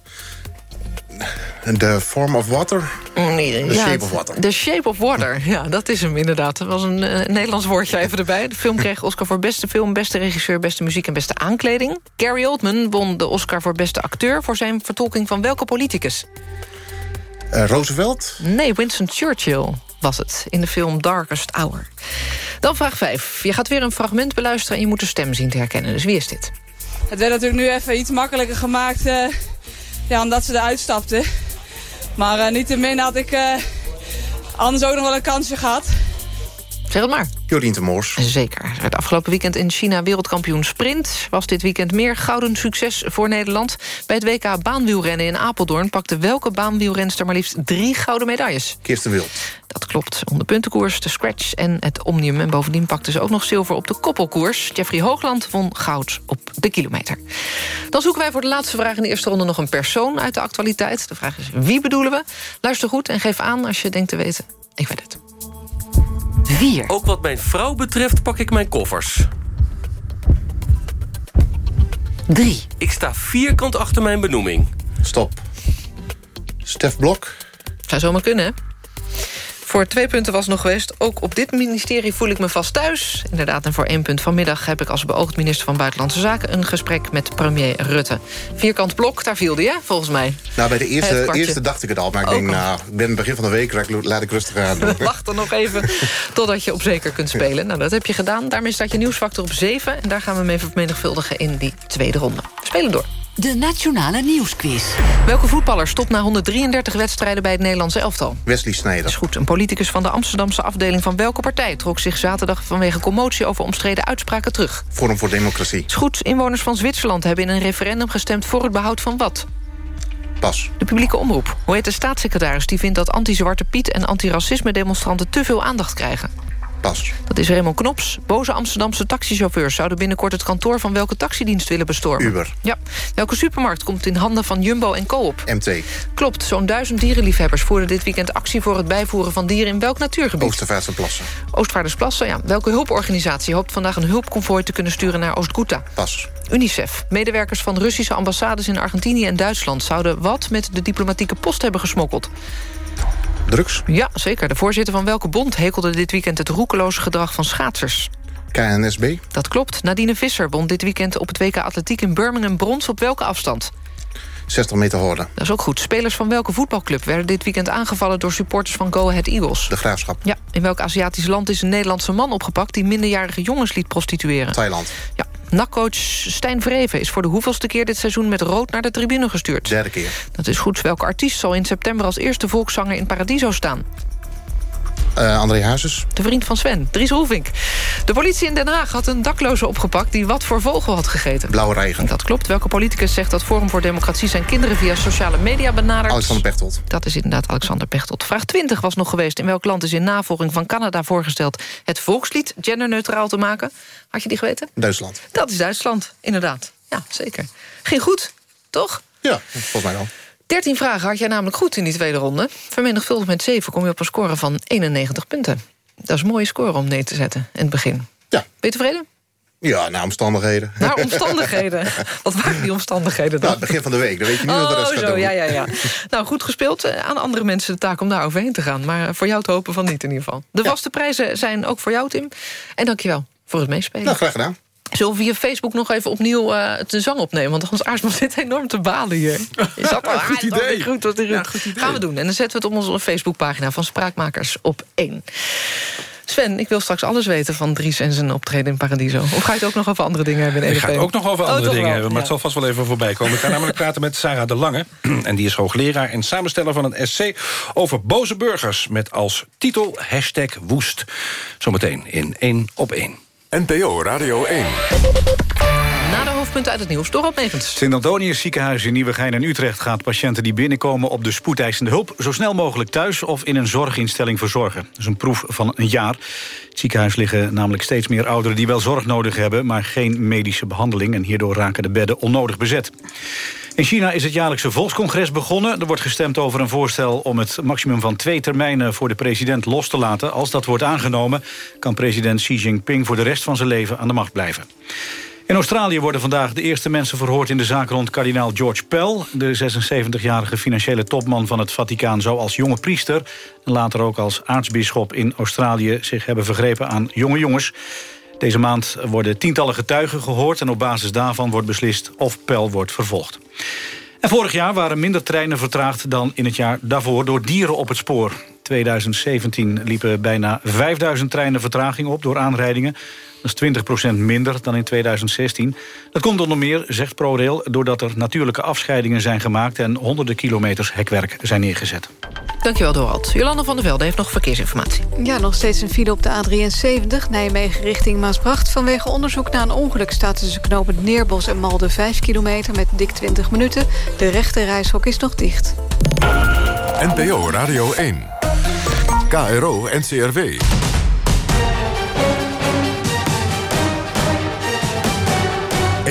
The Form of Water? Nee, The ja, Shape of Water. The Shape of Water, ja, dat is hem inderdaad. Dat was een eh, Nederlands woordje even erbij. De film kreeg Oscar voor beste film, beste regisseur... beste muziek en beste aankleding. Gary Oldman won de Oscar voor beste acteur... voor zijn vertolking van welke politicus? Eh, Roosevelt? Nee, Winston Churchill was het, in de film Darkest Hour. Dan vraag 5. Je gaat weer een fragment beluisteren... en je moet de stem zien te herkennen. Dus wie is dit? Het werd natuurlijk nu even iets makkelijker gemaakt... eh, ja, omdat ze eruit stapte. Maar uh, niettemin had ik uh, anders ook nog wel een kansje gehad. Zeg het maar. Jorien de Moors. Zeker. Het afgelopen weekend in China wereldkampioen sprint... was dit weekend meer gouden succes voor Nederland. Bij het WK baanwielrennen in Apeldoorn... pakte welke baanwielrenster maar liefst drie gouden medailles. Kirsten Wild. Dat klopt. Om de puntenkoers, de scratch en het omnium. En bovendien pakte ze ook nog zilver op de koppelkoers. Jeffrey Hoogland won goud op de kilometer. Dan zoeken wij voor de laatste vraag in de eerste ronde... nog een persoon uit de actualiteit. De vraag is wie bedoelen we? Luister goed en geef aan als je denkt te weten. Ik weet het. 4. Ook wat mijn vrouw betreft pak ik mijn koffers. 3. Ik sta vierkant achter mijn benoeming. Stop. Stef Blok. Zou zomaar kunnen, hè? Voor twee punten was nog geweest. Ook op dit ministerie voel ik me vast thuis. Inderdaad, en voor één punt vanmiddag heb ik als beoogd minister van Buitenlandse Zaken... een gesprek met premier Rutte. Vierkant blok, daar viel die, hè, volgens mij. Nou, bij de eerste, eerste dacht ik het al. Maar ik Ook denk, nou, ik ben begin van de week, laat ik- laat ik rustig aan doen. Wacht er nog even totdat je op zeker kunt spelen. Nou, dat heb je gedaan. Daarmee staat je nieuwsfactor op 7. En daar gaan we mee vermenigvuldigen in die tweede ronde. Spelen door. De Nationale Nieuwsquiz. Welke voetballer stopt na 133 wedstrijden bij het Nederlands elftal? Wesley Sneijder. is goed. Een politicus van de Amsterdamse afdeling van welke partij... trok zich zaterdag vanwege commotie over omstreden uitspraken terug? Forum voor Democratie. Is goed. Inwoners van Zwitserland hebben in een referendum gestemd... voor het behoud van wat? Pas. De publieke omroep. Hoe heet de staatssecretaris die vindt dat anti-Zwarte Piet... en antiracisme-demonstranten te veel aandacht krijgen? Pas. Dat is Raymond Knops. Boze Amsterdamse taxichauffeurs zouden binnenkort het kantoor van welke taxidienst willen bestormen? Uber. Ja. Welke supermarkt komt in handen van Jumbo en Coop? MT. Klopt, zo'n duizend dierenliefhebbers voerden dit weekend actie voor het bijvoeren van dieren in welk natuurgebied? Oostervaartse Plassen. Oostvaardersplassen, ja. Welke hulporganisatie hoopt vandaag een hulpconvooi te kunnen sturen naar Oost-Ghouta? Pas. UNICEF. Medewerkers van Russische ambassades in Argentinië en Duitsland... zouden wat met de diplomatieke post hebben gesmokkeld? Drugs. Ja, zeker. De voorzitter van welke bond hekelde dit weekend... het roekeloze gedrag van schaatsers? KNSB. Dat klopt. Nadine Visser won dit weekend op het WK Atletiek in Birmingham brons op welke afstand? 60 meter horden. Dat is ook goed. Spelers van welke voetbalclub werden dit weekend aangevallen door supporters van Go Ahead Eagles? De Graafschap. Ja, in welk Aziatisch land is een Nederlandse man opgepakt die minderjarige jongens liet prostitueren? Thailand. Ja, NAC-coach Stijn Vreven is voor de hoeveelste keer dit seizoen met rood naar de tribune gestuurd. Derde keer. Dat is goed. Welke artiest zal in september als eerste volkszanger in Paradiso staan? Eh, André Hazes. De vriend van Sven, Dries Roelvink. De politie in Den Haag had een dakloze opgepakt... die wat voor vogel had gegeten. Blauwe regen. Dat klopt. Welke politicus zegt dat Forum voor Democratie... zijn kinderen via sociale media benadert? Alexander Pechtold. Dat is inderdaad Alexander Pechtold. Vraag 20 was nog geweest. In welk land is in navolging van Canada voorgesteld... het volkslied genderneutraal te maken? Had je die geweten? Duitsland. Dat is Duitsland, inderdaad. Ja, zeker. Ging goed, toch? Ja, volgens mij wel. 13 vragen had jij namelijk goed in die tweede ronde. Vermenigvuldigd met 7 kom je op een score van 91 punten. Dat is een mooie score om nee te zetten in het begin. Ja. Ben je tevreden? Ja, naar omstandigheden. Naar omstandigheden. Wat waren die omstandigheden dan? Nou, het begin van de week, dan weet je niet wat de rest oh, gaat zo, doen. ja, ja, ja. nou, goed gespeeld. Eh, Aan andere mensen de taak om daar overheen te gaan. Maar voor jou te hopen van niet in ieder geval. De vaste prijzen zijn ook voor jou, Tim. En dankjewel voor het meespelen. Nou, graag gedaan. Zullen we via Facebook nog even opnieuw uh, de zang opnemen? Want Hans Aarsman zit enorm te balen hier. Is dat Ja, goed idee. Goed, dat ja, goed idee. Gaan we doen. En dan zetten we het op onze Facebookpagina van Spraakmakers op 1. Sven, ik wil straks alles weten van Dries en zijn optreden in Paradiso. Of ga je het ook nog over andere dingen hebben in Ik ga het ook nog over andere oh, dingen wel, hebben, maar ja. het zal vast wel even voorbij komen. Ik ga namelijk praten met Sarah de Lange. En die is hoogleraar en samensteller van een essay over boze burgers... met als titel hashtag woest. Zometeen in 1 op 1. NPO Radio 1. Na de hoofdpunten uit het nieuws, Dorot Megens. Sint-Antonius ziekenhuis in Nieuwegein en Utrecht gaat patiënten die binnenkomen op de spoedeisende hulp zo snel mogelijk thuis of in een zorginstelling verzorgen. Dat is een proef van een jaar. Het ziekenhuis liggen namelijk steeds meer ouderen die wel zorg nodig hebben, maar geen medische behandeling en hierdoor raken de bedden onnodig bezet. In China is het jaarlijkse volkscongres begonnen. Er wordt gestemd over een voorstel om het maximum van twee termijnen voor de president los te laten. Als dat wordt aangenomen, kan president Xi Jinping voor de rest van zijn leven aan de macht blijven. In Australië worden vandaag de eerste mensen verhoord in de zaak rond kardinaal George Pell. De 76-jarige financiële topman van het Vaticaan zou als jonge priester... en later ook als aartsbisschop in Australië zich hebben vergrepen aan jonge jongens. Deze maand worden tientallen getuigen gehoord... en op basis daarvan wordt beslist of Pell wordt vervolgd. En vorig jaar waren minder treinen vertraagd dan in het jaar daarvoor... door dieren op het spoor. 2017 liepen bijna 5000 treinen vertraging op door aanrijdingen. Dat is 20% minder dan in 2016. Dat komt onder meer, zegt ProRail, doordat er natuurlijke afscheidingen zijn gemaakt... en honderden kilometers hekwerk zijn neergezet. Dankjewel, Dorot. Jolanda van der Velde heeft nog verkeersinformatie. Ja, nog steeds een file op de A73, Nijmegen richting Maasbracht. Vanwege onderzoek naar een ongeluk staat tussen knooppunt Neerbos en Malden 5 kilometer met dik 20 minuten. De rechte reishok is nog dicht. NPO Radio 1. KRO NCRW.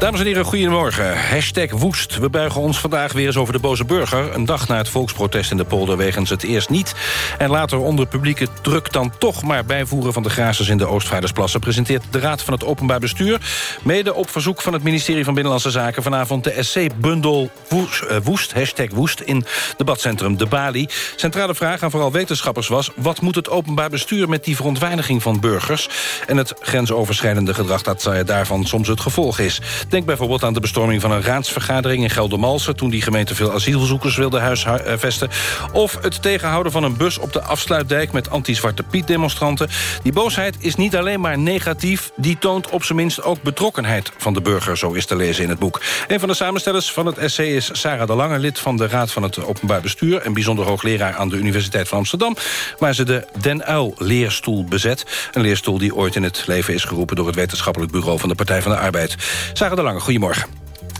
Dames en heren, goedemorgen. Hashtag woest. We buigen ons vandaag weer eens over de boze burger. Een dag na het volksprotest in de polder wegens het eerst niet... en later onder publieke druk dan toch maar bijvoeren van de grazers in de Oostvaardersplassen... presenteert de Raad van het Openbaar Bestuur... mede op verzoek van het ministerie van Binnenlandse Zaken... vanavond de SC-bundel woest, eh, woest, hashtag woest, in debatcentrum De Bali. Centrale vraag aan vooral wetenschappers was... wat moet het openbaar bestuur met die verontwaardiging van burgers... en het grensoverschrijdende gedrag dat eh, daarvan soms het gevolg is... Denk bijvoorbeeld aan de bestorming van een raadsvergadering in Geldermalsen... toen die gemeente veel asielzoekers wilde huisvesten. Of het tegenhouden van een bus op de afsluitdijk... met anti-Zwarte Piet-demonstranten. Die boosheid is niet alleen maar negatief... die toont op zijn minst ook betrokkenheid van de burger... zo is te lezen in het boek. Een van de samenstellers van het essay is Sarah de Lange... lid van de Raad van het Openbaar Bestuur... en bijzonder hoogleraar aan de Universiteit van Amsterdam... waar ze de Den Uil-leerstoel bezet. Een leerstoel die ooit in het leven is geroepen... door het wetenschappelijk bureau van de Partij van de Arbeid. Sarah de Lange, goedemorgen.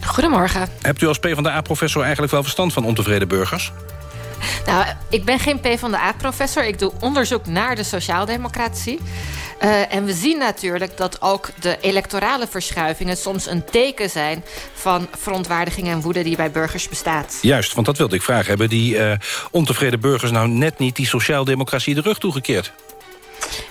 Goedemorgen. Hebt u als PvdA-professor eigenlijk wel verstand van ontevreden burgers? Nou, ik ben geen PvdA-professor. Ik doe onderzoek naar de sociaaldemocratie. Uh, en we zien natuurlijk dat ook de electorale verschuivingen... soms een teken zijn van verontwaardiging en woede die bij burgers bestaat. Juist, want dat wilde ik vragen. Hebben die uh, ontevreden burgers nou net niet die sociaaldemocratie de rug toegekeerd?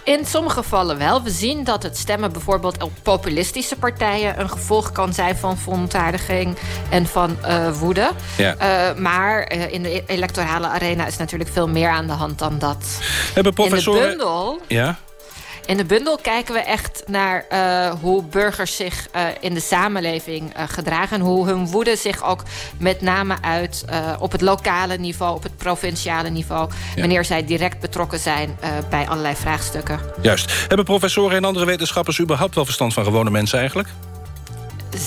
In sommige gevallen wel. We zien dat het stemmen bijvoorbeeld op populistische partijen... een gevolg kan zijn van verontwaardiging en van uh, woede. Ja. Uh, maar uh, in de electorale arena is natuurlijk veel meer aan de hand dan dat. Hebben professoren... In de bundel... Ja? In de bundel kijken we echt naar uh, hoe burgers zich uh, in de samenleving uh, gedragen. En hoe hun woede zich ook met name uit op het lokale niveau, op het provinciale niveau. Ja. Wanneer zij direct betrokken zijn bij allerlei vraagstukken. Juist. Hebben professoren en andere wetenschappers überhaupt wel verstand van gewone mensen eigenlijk?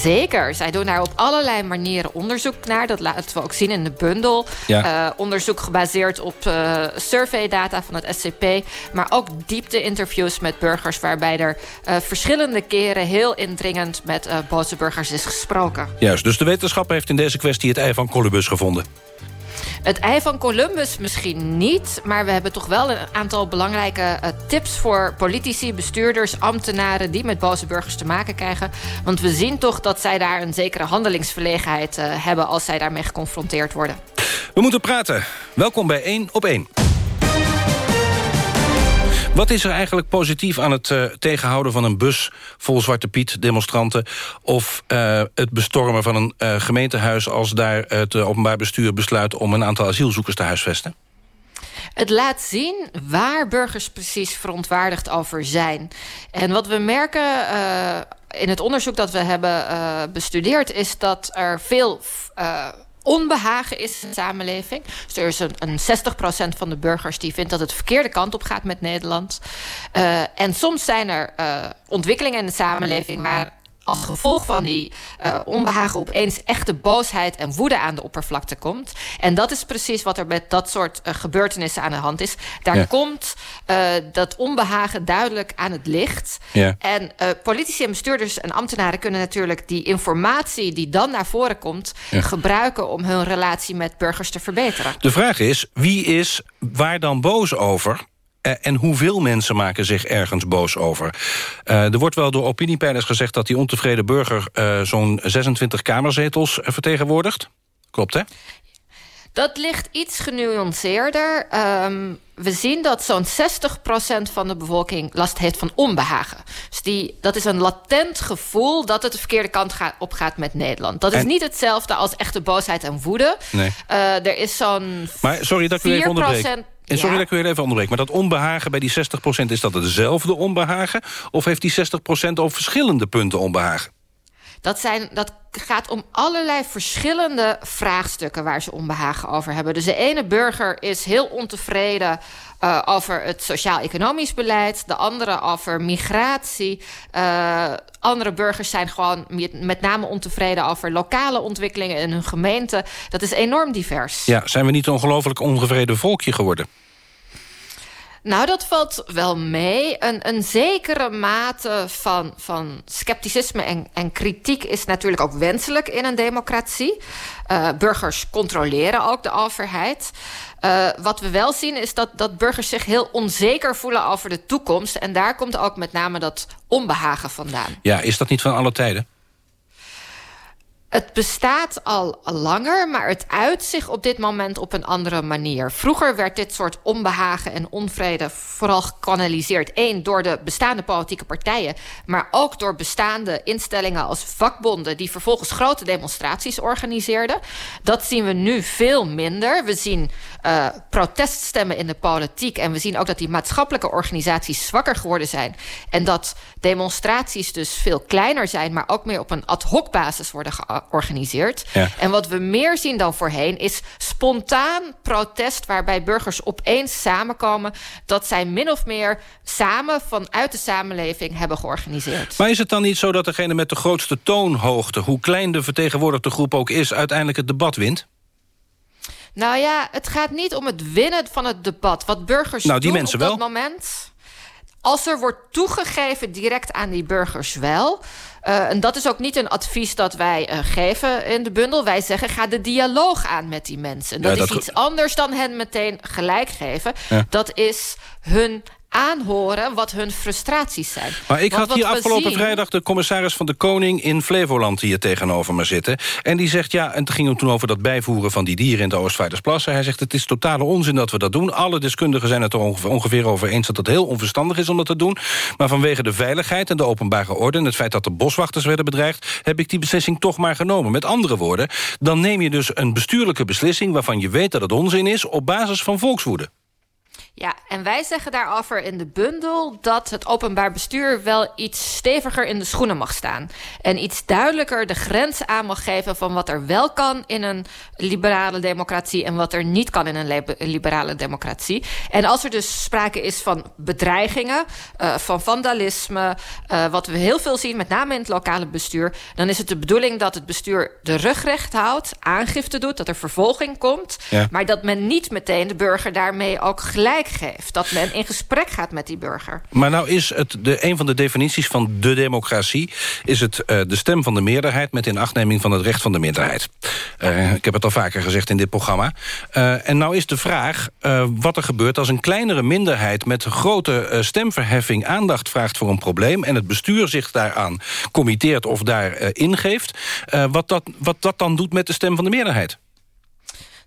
Zeker. Zij doen daar op allerlei manieren onderzoek naar. Dat laten we ook zien in de bundel. Ja. Uh, onderzoek gebaseerd op uh, surveydata van het SCP. Maar ook diepte-interviews met burgers... waarbij er uh, verschillende keren heel indringend... met boze burgers is gesproken. Juist, dus de wetenschap heeft in deze kwestie... het ei van Columbus gevonden. Het ei van Columbus misschien niet, maar we hebben toch wel een aantal belangrijke uh, tips voor politici, bestuurders, ambtenaren die met boze burgers te maken krijgen. Want we zien toch dat zij daar een zekere handelingsverlegenheid uh, hebben als zij daarmee geconfronteerd worden. We moeten praten. Welkom bij 1 op 1. Wat is er eigenlijk positief aan het uh, tegenhouden van een bus... vol Zwarte Piet, demonstranten... of uh, het bestormen van een uh, gemeentehuis... als daar het openbaar bestuur besluit... om een aantal asielzoekers te huisvesten? Het laat zien waar burgers precies verontwaardigd over zijn. En wat we merken in het onderzoek dat we hebben bestudeerd... is dat er veel... Onbehagen is in de samenleving. Dus er is een, een 60% van de burgers die vindt dat het de verkeerde kant op gaat met Nederland. Uh, en soms zijn er uh, ontwikkelingen in de samenleving waar als gevolg van die uh, onbehagen opeens echte boosheid en woede aan de oppervlakte komt. En dat is precies wat er met dat soort uh, gebeurtenissen aan de hand is. Daar ja. komt uh, dat onbehagen duidelijk aan het licht. Ja. En politici en bestuurders en ambtenaren kunnen natuurlijk die informatie die dan naar voren komt... Ja. gebruiken om hun relatie met burgers te verbeteren. De vraag is, wie is waar dan boos over? En hoeveel mensen maken zich ergens boos over? Uh, er wordt wel door opiniepeilers gezegd... dat die ontevreden burger uh, zo'n 26 kamerzetels vertegenwoordigt. Klopt, hè? Dat ligt iets genuanceerder. Um, we zien dat zo'n 60% van de bevolking last heeft van onbehagen. Dus die, dat is een latent gevoel dat het de verkeerde kant gaat, op gaat met Nederland. Dat is niet hetzelfde als echte boosheid en woede. Nee. Uh, er is zo'n Maar sorry dat ik u even onderbreek. En sorry ja. dat ik u even onderbreek. Maar dat onbehagen bij die 60%, is dat hetzelfde onbehagen? Of heeft die 60% op verschillende punten onbehagen? Dat, zijn, dat gaat om allerlei verschillende vraagstukken waar ze onbehagen over hebben. Dus de ene burger is heel ontevreden uh, over het sociaal-economisch beleid. De andere over migratie. Uh, andere burgers zijn gewoon met name ontevreden over lokale ontwikkelingen in hun gemeente. Dat is enorm divers. Ja, zijn we niet een ongelooflijk ongevreden volkje geworden? Nou, dat valt wel mee. Een, een zekere mate van, van scepticisme en, en kritiek is natuurlijk ook wenselijk in een democratie. Uh, burgers controleren ook de overheid. Uh, wat we wel zien is dat, dat burgers zich heel onzeker voelen over de toekomst. En daar komt ook met name dat onbehagen vandaan. Ja, is dat niet van alle tijden? Het bestaat al langer, maar het uit zich op dit moment op een andere manier. Vroeger werd dit soort onbehagen en onvrede vooral gekanaliseerd. Eén, door de bestaande politieke partijen... maar ook door bestaande instellingen als vakbonden... die vervolgens grote demonstraties organiseerden. Dat zien we nu veel minder. We zien uh, proteststemmen in de politiek... en we zien ook dat die maatschappelijke organisaties zwakker geworden zijn... en dat demonstraties dus veel kleiner zijn... maar ook meer op een ad hoc basis worden georganiseerd. Ja. En wat we meer zien dan voorheen is spontaan protest... waarbij burgers opeens samenkomen... dat zij min of meer samen vanuit de samenleving hebben georganiseerd. Maar is het dan niet zo dat degene met de grootste toonhoogte... hoe klein de vertegenwoordigde groep ook is... uiteindelijk het debat wint? Nou ja, het gaat niet om het winnen van het debat. Wat burgers nou, die doen mensen op dat wel. moment... Als er wordt toegegeven direct aan die burgers wel... Uh, en dat is ook niet een advies dat wij uh, geven in de bundel. Wij zeggen, ga de dialoog aan met die mensen. Dat, Ja, dat is iets anders dan hen meteen gelijk geven. Ja. Dat is hun aanhoren wat hun frustraties zijn. Maar ik Want had hier afgelopen zien- vrijdag de commissaris van de Koning in Flevoland hier tegenover me zitten. En die zegt, ja, en het ging hem toen over dat bijvoeren van die dieren in de Oostvaardersplassen. Hij zegt, het is totale onzin dat we dat doen. Alle deskundigen zijn het er ongeveer, ongeveer over eens dat het heel onverstandig is om dat te doen. Maar vanwege de veiligheid en de openbare orde en het feit dat de boswachters werden bedreigd, heb ik die beslissing toch maar genomen. Met andere woorden, dan neem je dus een bestuurlijke beslissing waarvan je weet dat het onzin is op basis van volkswoede. Ja, en wij zeggen daarover in de bundel dat het openbaar bestuur wel iets steviger in de schoenen mag staan. En iets duidelijker de grens aan mag geven van wat er wel kan in een liberale democratie en wat er niet kan in een lib- liberale democratie. En als er dus sprake is van bedreigingen, uh, van vandalisme, uh, wat we heel veel zien, met name in het lokale bestuur, dan is het de bedoeling dat het bestuur de rug recht houdt, aangifte doet, dat er vervolging komt, Ja. maar dat men niet meteen de burger daarmee ook gelijk Dat men in gesprek gaat met die burger. Maar nou is het de, een van de definities van de democratie... is het uh, de stem van de meerderheid... met inachtneming van het recht van de minderheid. Uh, ik heb het al vaker gezegd in dit programma. Uh, en nou is de vraag wat er gebeurt als een kleinere minderheid... met grote stemverheffing aandacht vraagt voor een probleem... en het bestuur zich daaraan committeert of daar ingeeft... wat, dat, wat dat dan doet met de stem van de meerderheid.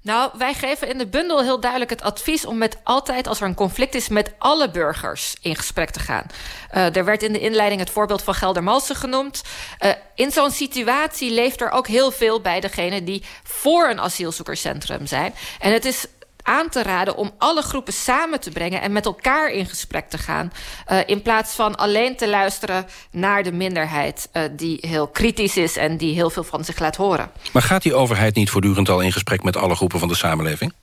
Nou, wij geven in de bundel heel duidelijk het advies... om met altijd, als er een conflict is, met alle burgers in gesprek te gaan. Uh, er werd in de inleiding het voorbeeld van Geldermalsen genoemd. Uh, in zo'n situatie leeft er ook heel veel bij degene die voor een asielzoekerscentrum zijn. En het is aan te raden om alle groepen samen te brengen... en met elkaar in gesprek te gaan... Uh, in plaats van alleen te luisteren naar de minderheid... Uh, die heel kritisch is en die heel veel van zich laat horen. Maar gaat die overheid niet voortdurend al in gesprek... met alle groepen van de samenleving?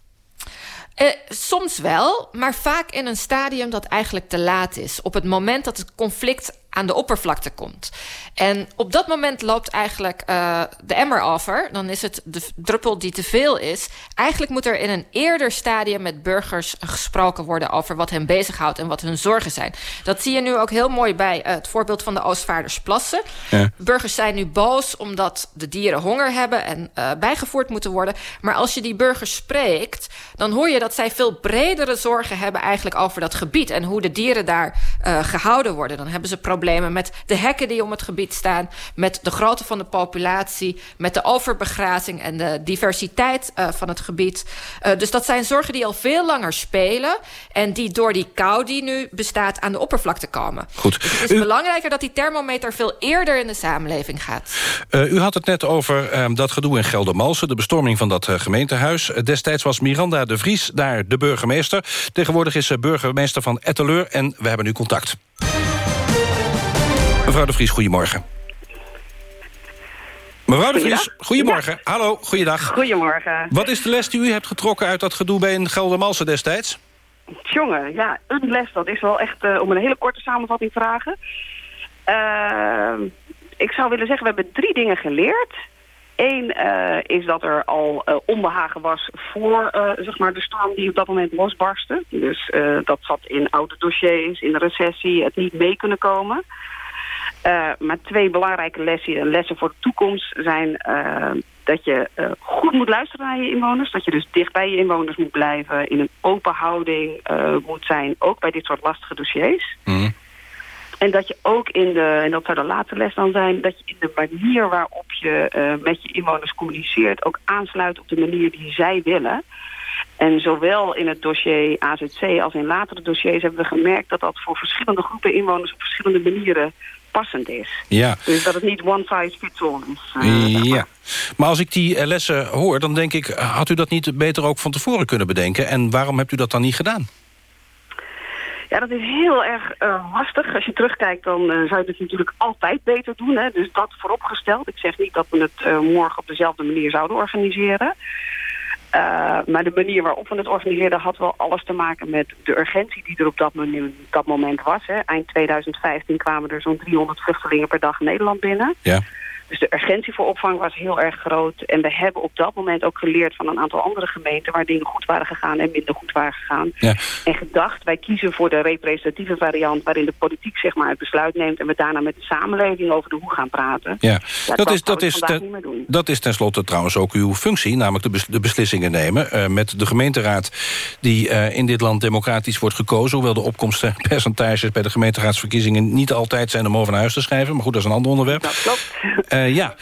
Uh, soms wel, maar vaak in een stadium dat eigenlijk te laat is. Op het moment dat het conflict aan de oppervlakte komt. En op dat moment loopt eigenlijk uh, de emmer over. Dan is het de druppel die te veel is. Eigenlijk moet er in een eerder stadium met burgers gesproken worden... over wat hen bezighoudt en wat hun zorgen zijn. Dat zie je nu ook heel mooi bij uh, het voorbeeld van de Oostvaardersplassen. Ja. Burgers zijn nu boos omdat de dieren honger hebben... en uh, bijgevoerd moeten worden. Maar als je die burgers spreekt... dan hoor je dat zij veel bredere zorgen hebben eigenlijk over dat gebied... en hoe de dieren daar gehouden worden. Dan hebben ze problemen problemen met de hekken die om het gebied staan... met de grootte van de populatie, met de overbegrazing... en de diversiteit uh, van het gebied. Uh, dus dat zijn zorgen die al veel langer spelen... en die door die kou die nu bestaat aan de oppervlakte komen. Goed. Dus het is u... belangrijker dat die thermometer veel eerder in de samenleving gaat. Uh, u had het net over dat gedoe in Geldermalsen... de bestorming van dat gemeentehuis. Destijds was Miranda de Vries daar de burgemeester. Tegenwoordig is ze burgemeester van Etteleur en we hebben nu contact. Mevrouw de Vries, goedemorgen. Mevrouw de Vries, goedemorgen. Ja. Hallo, goeiedag. Goedemorgen. Wat is de les die u hebt getrokken uit dat gedoe bij een Geldermalsen destijds? Jongen, ja, een les, dat is wel echt uh, om een hele korte samenvatting te vragen. Uh, ik zou willen zeggen, we hebben drie dingen geleerd. Eén uh, is dat er al onbehagen was voor zeg maar de storm die op dat moment losbarstte. Dus dat zat in oude dossiers, in de recessie, het niet mee kunnen komen. Uh, maar twee belangrijke lessen, lessen voor de toekomst zijn uh, dat je uh, goed moet luisteren naar je inwoners. Dat je dus dicht bij je inwoners moet blijven, in een open houding moet zijn, ook bij dit soort lastige dossiers. Mm. En dat je ook in de, en dat zou de laatste les dan zijn, dat je in de manier waarop je met je inwoners communiceert ook aansluit op de manier die zij willen. En zowel in het dossier AZC als in latere dossiers hebben we gemerkt dat dat voor verschillende groepen inwoners op verschillende manieren passend is. Ja. Dus dat het niet one size fits all is. Uh, ja. Maar als ik die lessen hoor, dan denk ik... had u dat niet beter ook van tevoren kunnen bedenken? En waarom hebt u dat dan niet gedaan? Ja, dat is heel erg uh, lastig. Als je terugkijkt, dan uh, zou je het natuurlijk altijd beter doen. Hè? Dus dat vooropgesteld. Ik zeg niet dat we het uh, morgen op dezelfde manier zouden organiseren. Uh, maar de manier waarop we het organiseerden had wel alles te maken met de urgentie die er op dat moment, moment was. Hè. Eind 2015 kwamen er zo'n 300 vluchtelingen per dag Nederland binnen. Ja. Dus de urgentie voor opvang was heel erg groot. En we hebben op dat moment ook geleerd van een aantal andere gemeenten... waar dingen goed waren gegaan en minder goed waren gegaan. Ja. En gedacht, wij kiezen voor de representatieve variant... waarin de politiek zeg maar, het besluit neemt... en we daarna met de samenleving over de hoe gaan praten. Ja. Dat, dat, is, dat, is ten, dat is tenslotte trouwens ook uw functie... namelijk de, bes, de beslissingen nemen. Uh, met de gemeenteraad die uh, in dit land democratisch wordt gekozen... hoewel de opkomstpercentages bij de gemeenteraadsverkiezingen... niet altijd zijn om over naar huis te schrijven. Maar goed, dat is een ander onderwerp. Dat klopt. Uh, Uh, ja,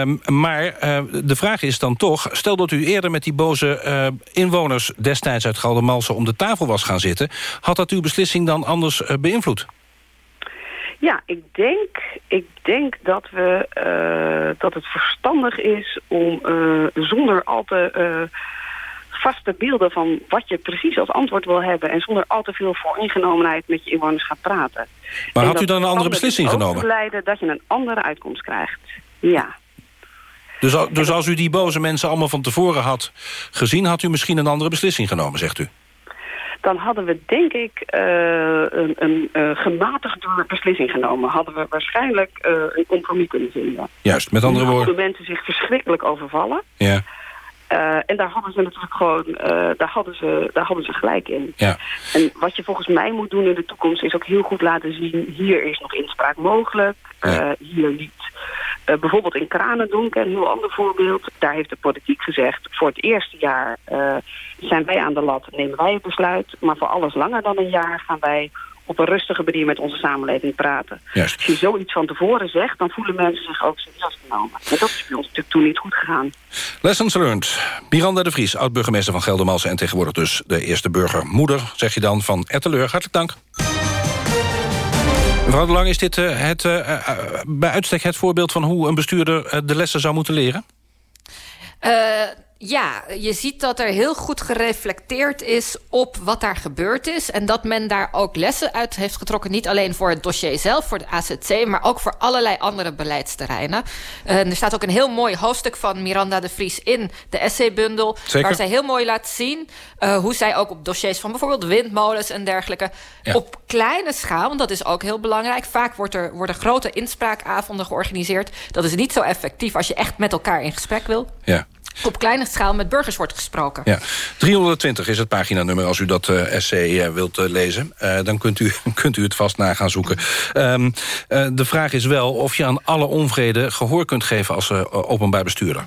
um, maar uh, de vraag is dan toch... stel dat u eerder met die boze uh, inwoners destijds uit Geldermalsen... om de tafel was gaan zitten... had dat uw beslissing dan anders beïnvloed? Ja, ik denk, ik denk dat, we, dat het verstandig is om zonder al te vaste beelden van wat je precies als antwoord wil hebben... en zonder al te veel vooringenomenheid met je inwoners gaat praten. Maar had u dan een andere beslissing genomen? leiden dat je een andere uitkomst krijgt. Ja. Dus, dus als u die boze mensen allemaal van tevoren had gezien... had u misschien een andere beslissing genomen, zegt u? dan hadden we denk ik uh, een, een uh, gematigde beslissing genomen. Hadden we waarschijnlijk uh, een compromis kunnen vinden. Juist, met andere woorden... de mensen zich verschrikkelijk overvallen. Ja. Eh, en daar hadden ze natuurlijk gewoon, eh, daar, hadden ze, daar hadden ze gelijk in. Ja. En wat je volgens mij moet doen in de toekomst is ook heel goed laten zien, hier is nog inspraak mogelijk, eh, hier niet. Bijvoorbeeld in Kranendonk, een heel ander voorbeeld. Daar heeft de politiek gezegd, voor het eerste jaar zijn wij aan de lat, nemen wij het besluit. Maar voor alles langer dan een jaar gaan wij op een rustige manier met onze samenleving praten. Juist. Als je zoiets van tevoren zegt, dan voelen mensen zich ook serieus genomen. En dat is bij ons natuurlijk toen niet goed gegaan. Lessons learned. Miranda de Vries, oud-burgemeester van Geldermalsen... en tegenwoordig dus de eerste burgermoeder, zeg je dan, van Etteleur. Hartelijk dank. Mevrouw de Lang, is dit eh, het, eh, eh, bij uitstek het voorbeeld... van hoe een bestuurder de lessen zou moeten leren? Ja, je ziet dat er heel goed gereflecteerd is op wat daar gebeurd is. En dat men daar ook lessen uit heeft getrokken. Niet alleen voor het dossier zelf, voor de AZC... maar ook voor allerlei andere beleidsterreinen. Eh, er staat ook een heel mooi hoofdstuk van Miranda de Vries in de essaybundel. Zeker. Waar zij heel mooi laat zien eh, hoe zij ook op dossiers van bijvoorbeeld windmolens en dergelijke... op kleine schaal, want dat is ook heel belangrijk. Vaak wordt er, worden grote inspraakavonden georganiseerd. Dat is niet zo effectief als je echt met elkaar in gesprek wil. Ja. Op kleine schaal met burgers wordt gesproken. Ja. 320 is het paginanummer als u dat eh, essay eh, wilt eh, lezen. Dan kunt u, kunt u het vast na gaan zoeken. Ehm, eh, de vraag is wel of je aan alle onvrede gehoor kunt geven... als openbaar bestuurder.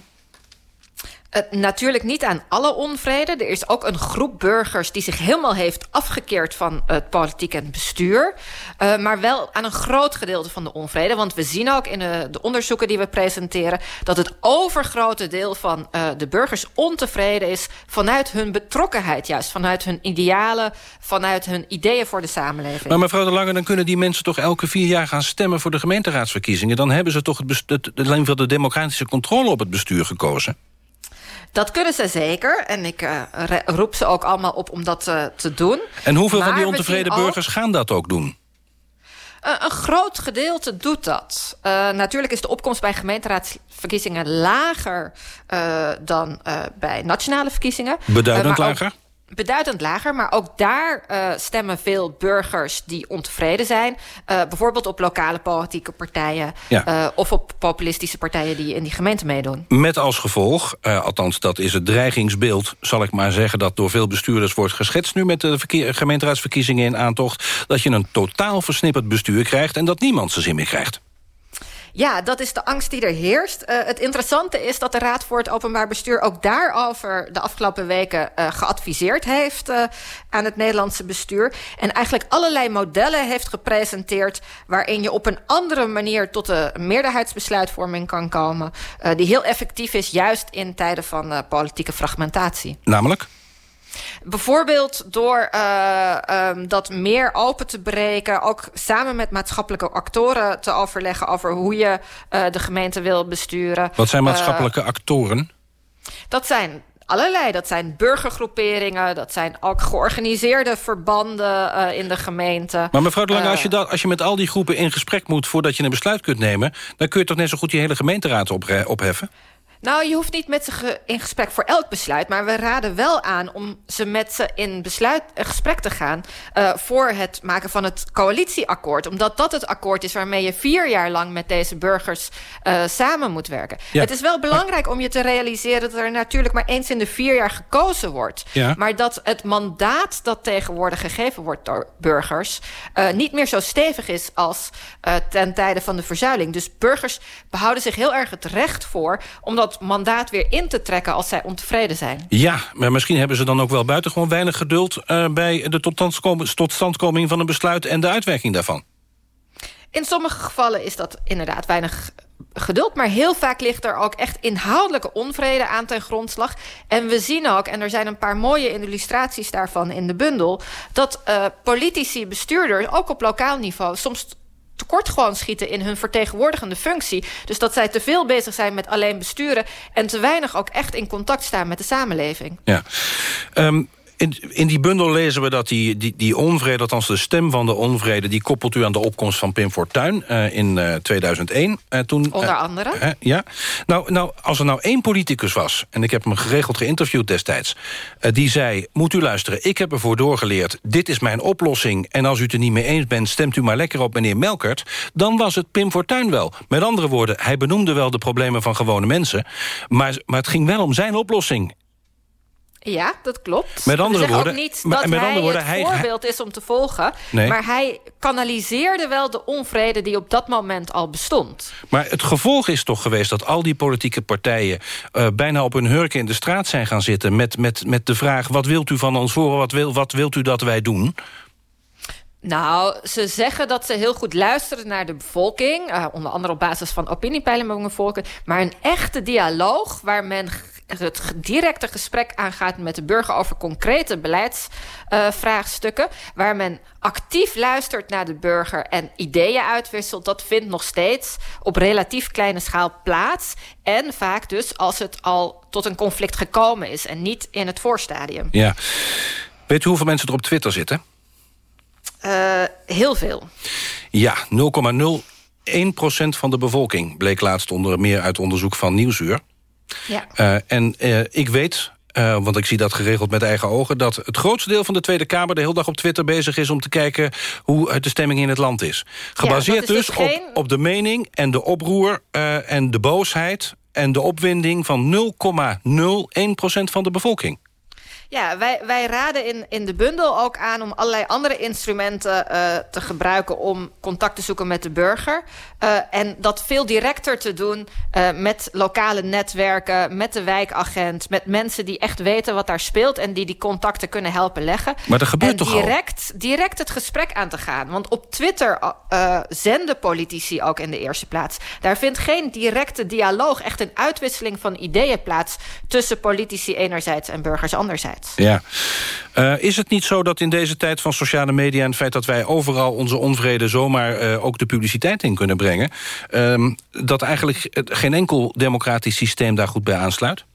Eh, natuurlijk niet aan alle onvrede. Er is ook een groep burgers die zich helemaal heeft afgekeerd van het politiek en bestuur. Eh, maar wel aan een groot gedeelte van de onvrede. Want we zien ook in eh, de onderzoeken die we presenteren... dat het overgrote deel van eh, de burgers ontevreden is... vanuit hun betrokkenheid juist. Vanuit hun idealen, vanuit hun ideeën voor de samenleving. Maar mevrouw de Lange, dan kunnen die mensen toch elke vier jaar gaan stemmen... voor de gemeenteraadsverkiezingen. Dan hebben ze toch het, het, het, de democratische controle op het bestuur gekozen. Dat kunnen ze zeker. En ik eh, roep ze ook allemaal op om dat eh, te doen. En hoeveel van die ontevreden ook- burgers gaan dat ook doen? Eh, een groot gedeelte doet dat. Natuurlijk is de opkomst bij gemeenteraadsverkiezingen lager dan bij nationale verkiezingen. Beduidend ook- lager? Beduidend lager, maar ook daar eh, stemmen veel burgers die ontevreden zijn. Eh, bijvoorbeeld op lokale politieke partijen Ja. eh, of op populistische partijen die in die gemeente meedoen. Met als gevolg, althans dat is het dreigingsbeeld... zal ik maar zeggen dat door veel bestuurders wordt geschetst... nu met de gemeenteraadsverkiezingen in aantocht... dat je een totaal versnipperd bestuur krijgt... en dat niemand zijn zin meer krijgt. Ja, dat is de angst die er heerst. Eh, het interessante is dat de Raad voor het Openbaar Bestuur... ook daarover de afgelopen weken eh, geadviseerd heeft... eh, aan het Nederlandse bestuur. En eigenlijk allerlei modellen heeft gepresenteerd... waarin je op een andere manier tot de meerderheidsbesluitvorming kan komen... die heel effectief is, juist in tijden van politieke fragmentatie. Namelijk? Bijvoorbeeld door eh, ehm, dat meer open te breken. Ook samen met maatschappelijke actoren te overleggen... over hoe je eh, de gemeente wil besturen. Wat zijn Eh, maatschappelijke actoren? dat zijn allerlei. Dat zijn burgergroeperingen. Dat zijn ook georganiseerde verbanden in de gemeente. Maar mevrouw de Lange, als, je dat, als je met al die groepen in gesprek moet... voordat je een besluit kunt nemen... dan kun je toch net zo goed die hele gemeenteraad opre- opheffen? Nou, je hoeft niet met ze ge- in gesprek voor elk besluit... maar we raden wel aan om ze met ze in besluit, eh, gesprek te gaan... eh, voor het maken van het coalitieakkoord. Omdat dat het akkoord is waarmee je vier jaar lang... met deze burgers eh, samen moet werken. Ja. Het is wel belangrijk om je te realiseren... dat er natuurlijk maar eens in de vier jaar gekozen wordt. Ja. Maar dat het mandaat dat tegenwoordig gegeven wordt door burgers... niet meer zo stevig is als ten tijde van de verzuiling. Dus burgers behouden zich heel erg het recht voor... om dat mandaat weer in te trekken als zij ontevreden zijn. Ja, maar misschien hebben ze dan ook wel buitengewoon weinig geduld... eh, bij de totstandkom- totstandkoming van een besluit... en de uitwerking daarvan. In sommige gevallen is dat inderdaad weinig geduld... maar heel vaak ligt er ook echt inhoudelijke onvrede aan ten grondslag. En we zien ook, en er zijn een paar mooie illustraties daarvan in de bundel... dat eh, politici, bestuurders, ook op lokaal niveau... soms tekort gewoon schieten in hun vertegenwoordigende functie. Dus dat zij te veel bezig zijn met alleen besturen... en te weinig ook echt in contact staan met de samenleving. Ja. Ehm, In, in die bundel lezen we dat die, die, die onvrede, althans de stem van de onvrede... die koppelt u aan de opkomst van Pim Fortuyn uh, in uh, 2001. Uh, toen, Onder andere. ja. Nou, nou, als er nou één politicus was... en ik heb hem geregeld geïnterviewd destijds... die zei, moet u luisteren, ik heb ervoor doorgeleerd... dit is mijn oplossing en als u het er niet mee eens bent... stemt u maar lekker op meneer Melkert... dan was het Pim Fortuyn wel. Met andere woorden, hij benoemde wel de problemen van gewone mensen... maar, maar het ging wel om zijn oplossing. Ja, dat klopt. Met andere We woorden, ook niet dat met hij andere woorden, het hij- voorbeeld is om te volgen. Nee. Maar hij kanaliseerde wel de onvrede die op dat moment al bestond. Maar het gevolg is toch geweest dat al die politieke partijen... eh, bijna op hun hurken in de straat zijn gaan zitten... met, met, met de vraag, wat wilt u van ons horen, wat, wil, wat wilt u dat wij doen? Nou, ze zeggen dat ze heel goed luisteren naar de bevolking. eh, onder andere op basis van opiniepeilingen volken. Maar een echte dialoog waar men het directe gesprek aangaat met de burger over concrete beleidsvraagstukken. waar men actief luistert naar de burger en ideeën uitwisselt. Dat vindt nog steeds op relatief kleine schaal plaats. En vaak dus als het al tot een conflict gekomen is en niet in het voorstadium. Ja. Weet u hoeveel mensen er op Twitter zitten? Eh, heel veel. Ja, 0,01% van de bevolking... bleek laatst onder meer uit onderzoek van Nieuwsuur. Ja. Eh, en eh, ik weet, eh, want ik zie dat geregeld met eigen ogen... dat het grootste deel van de Tweede Kamer de hele dag op Twitter bezig is... om te kijken hoe de stemming in het land is. Gebaseerd is dus dus geen- op, op de mening en de oproer en de boosheid... en de opwinding van 0,01% van de bevolking. Ja, wij, wij raden in, in de bundel ook aan om allerlei andere instrumenten eh, te gebruiken om contact te zoeken met de burger. Eh, en dat veel directer te doen eh, met lokale netwerken, met de wijkagent, met mensen die echt weten wat daar speelt en die die contacten kunnen helpen leggen. Maar dat gebeurt en toch al? direct, direct het gesprek aan te gaan. Want op Twitter zenden politici ook in de eerste plaats. Daar vindt geen directe dialoog, echt een uitwisseling van ideeën plaats tussen politici enerzijds en burgers anderzijds. Ja. Eh, is het niet zo dat in deze tijd van sociale media... en het feit dat wij overal onze onvrede zomaar eh, ook de publiciteit in kunnen brengen... ehm, dat eigenlijk geen enkel democratisch systeem daar goed bij aansluit?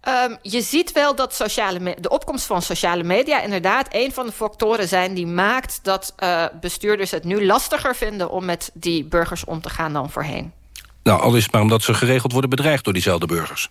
Ehm, je ziet wel dat sociale de opkomst van sociale media inderdaad een van de factoren zijn die maakt dat eh, bestuurders het nu lastiger vinden om met die burgers om te gaan dan voorheen. Nou, al is het maar omdat ze geregeld worden bedreigd door diezelfde burgers.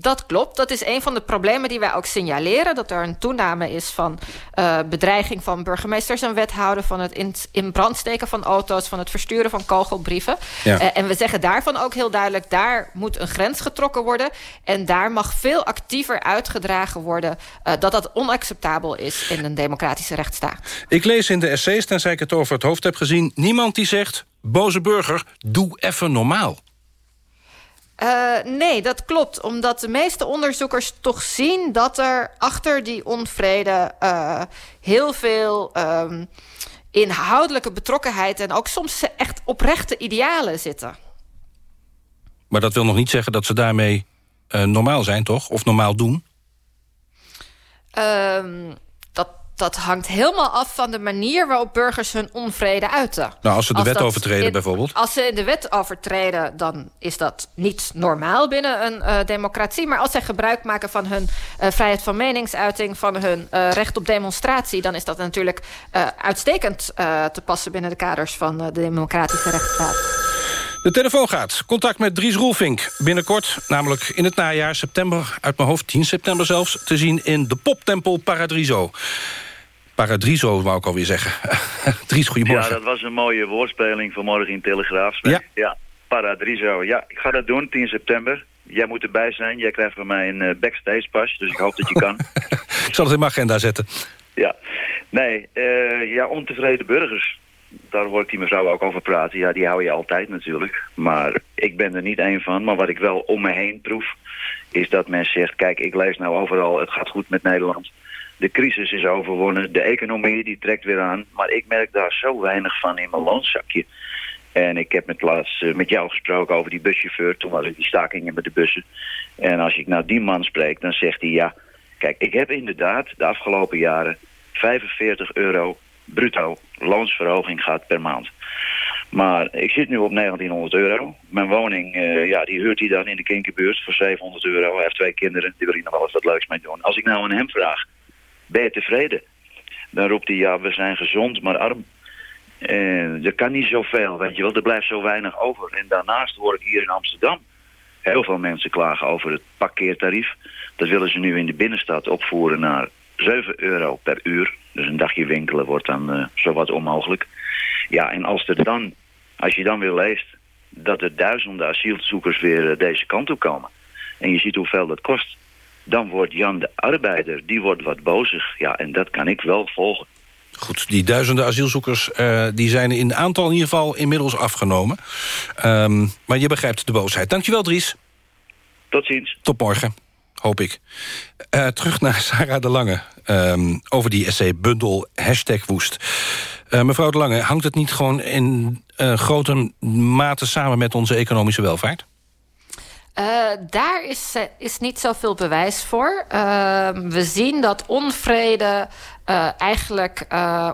Dat klopt. Dat is een van de problemen die wij ook signaleren. Dat er een toename is van eh, bedreiging van burgemeesters en wethouders... van het in, in brand steken van auto's, van het versturen van kogelbrieven. Ja. Eh, en we zeggen daarvan ook heel duidelijk... daar moet een grens getrokken worden. En daar mag veel actiever uitgedragen worden... eh, dat dat onacceptabel is in een democratische rechtsstaat. Ik lees in de essays, tenzij ik het over het hoofd heb gezien... niemand die zegt, boze burger, doe even normaal. Eh, nee, dat klopt. Omdat de meeste onderzoekers toch zien dat er achter die onvrede eh, heel veel ehm, inhoudelijke betrokkenheid en ook soms echt oprechte idealen zitten. Maar dat wil nog niet zeggen dat ze daarmee eh, normaal zijn, toch? Of normaal doen? Ehm, dat, hangt helemaal af van de manier waarop burgers hun onvrede uiten. Nou, als ze de wet overtreden in- bijvoorbeeld. Als ze de wet overtreden, dan is dat niet normaal binnen een eh, democratie. Maar als zij gebruik maken van hun eh, vrijheid van meningsuiting... van hun eh, recht op demonstratie... dan is dat natuurlijk uitstekend te passen binnen de kaders van de democratische rechtsstaat. De telefoon gaat. Contact met Dries Roelvink. Binnenkort, namelijk in het najaar, september... uit mijn hoofd, 10 september zelfs... te zien in de poptempel Paradriso. Paradriso, wou ik alweer zeggen. Dries, goedemorgen. Ja, dat was een mooie woordspeling vanmorgen in Telegraaf. Ja. ja, Paradriso. Ja, ik ga dat doen, 10 september. Jij moet erbij zijn. Jij krijgt van mij een eh, backstage pas, dus ik hoop dat je kan. Ik zal het in mijn agenda zetten. Ja, nee, eh, ja, ontevreden burgers. Daar hoor ik die mevrouw ook over praten. Ja, die hou je altijd natuurlijk. Maar ik ben er niet één van. Maar wat ik wel om me heen proef, is dat men zegt... kijk, ik lees nou overal, het gaat goed met Nederland. De crisis is overwonnen, de economie die trekt weer aan. Maar ik merk daar zo weinig van in mijn loonzakje. En ik heb met laatst eh, met jou gesproken over die buschauffeur. Toen was het die stakingen met de bussen. En als ik nou die man spreek, dan zegt hij... ja, kijk, ik heb inderdaad de afgelopen jaren 45 euro bruto loonsverhoging gehad per maand. Maar ik zit nu op 1900 euro. Mijn woning, eh, ja, die huurt hij dan in de Kinkerbuurt voor 700 euro. Hij heeft twee kinderen, die wil hij nog wel eens wat leuks mee doen. Als ik nou aan hem vraag, Ben je tevreden? Dan roept hij, ja, we zijn gezond, maar arm. En er kan niet zoveel, weet je wel. Er blijft zo weinig over. En daarnaast hoor ik hier in Amsterdam... heel veel mensen klagen over het parkeertarief. Dat willen ze nu in de binnenstad opvoeren naar 7 euro per uur. Dus een dagje winkelen wordt dan uh, zowat onmogelijk. Ja, en als er dan, als je dan weer leest... dat er duizenden asielzoekers weer uh, deze kant op komen... en je ziet hoeveel dat kost... dan wordt Jan de arbeider, die wordt wat bozig. Ja, en dat kan ik wel volgen. Goed, die duizenden asielzoekers uh, die zijn in aantal in ieder geval inmiddels afgenomen. Um, maar je begrijpt de boosheid. Dankjewel, Dries. Tot ziens. Tot morgen, hoop ik. Uh, terug naar Sarah de Lange um, over die essay-bundel hashtag woest. Uh, mevrouw de Lange, hangt het niet gewoon in grote mate samen met onze economische welvaart? Uh, daar is, is niet zoveel bewijs voor. Uh, we zien dat onvrede uh, eigenlijk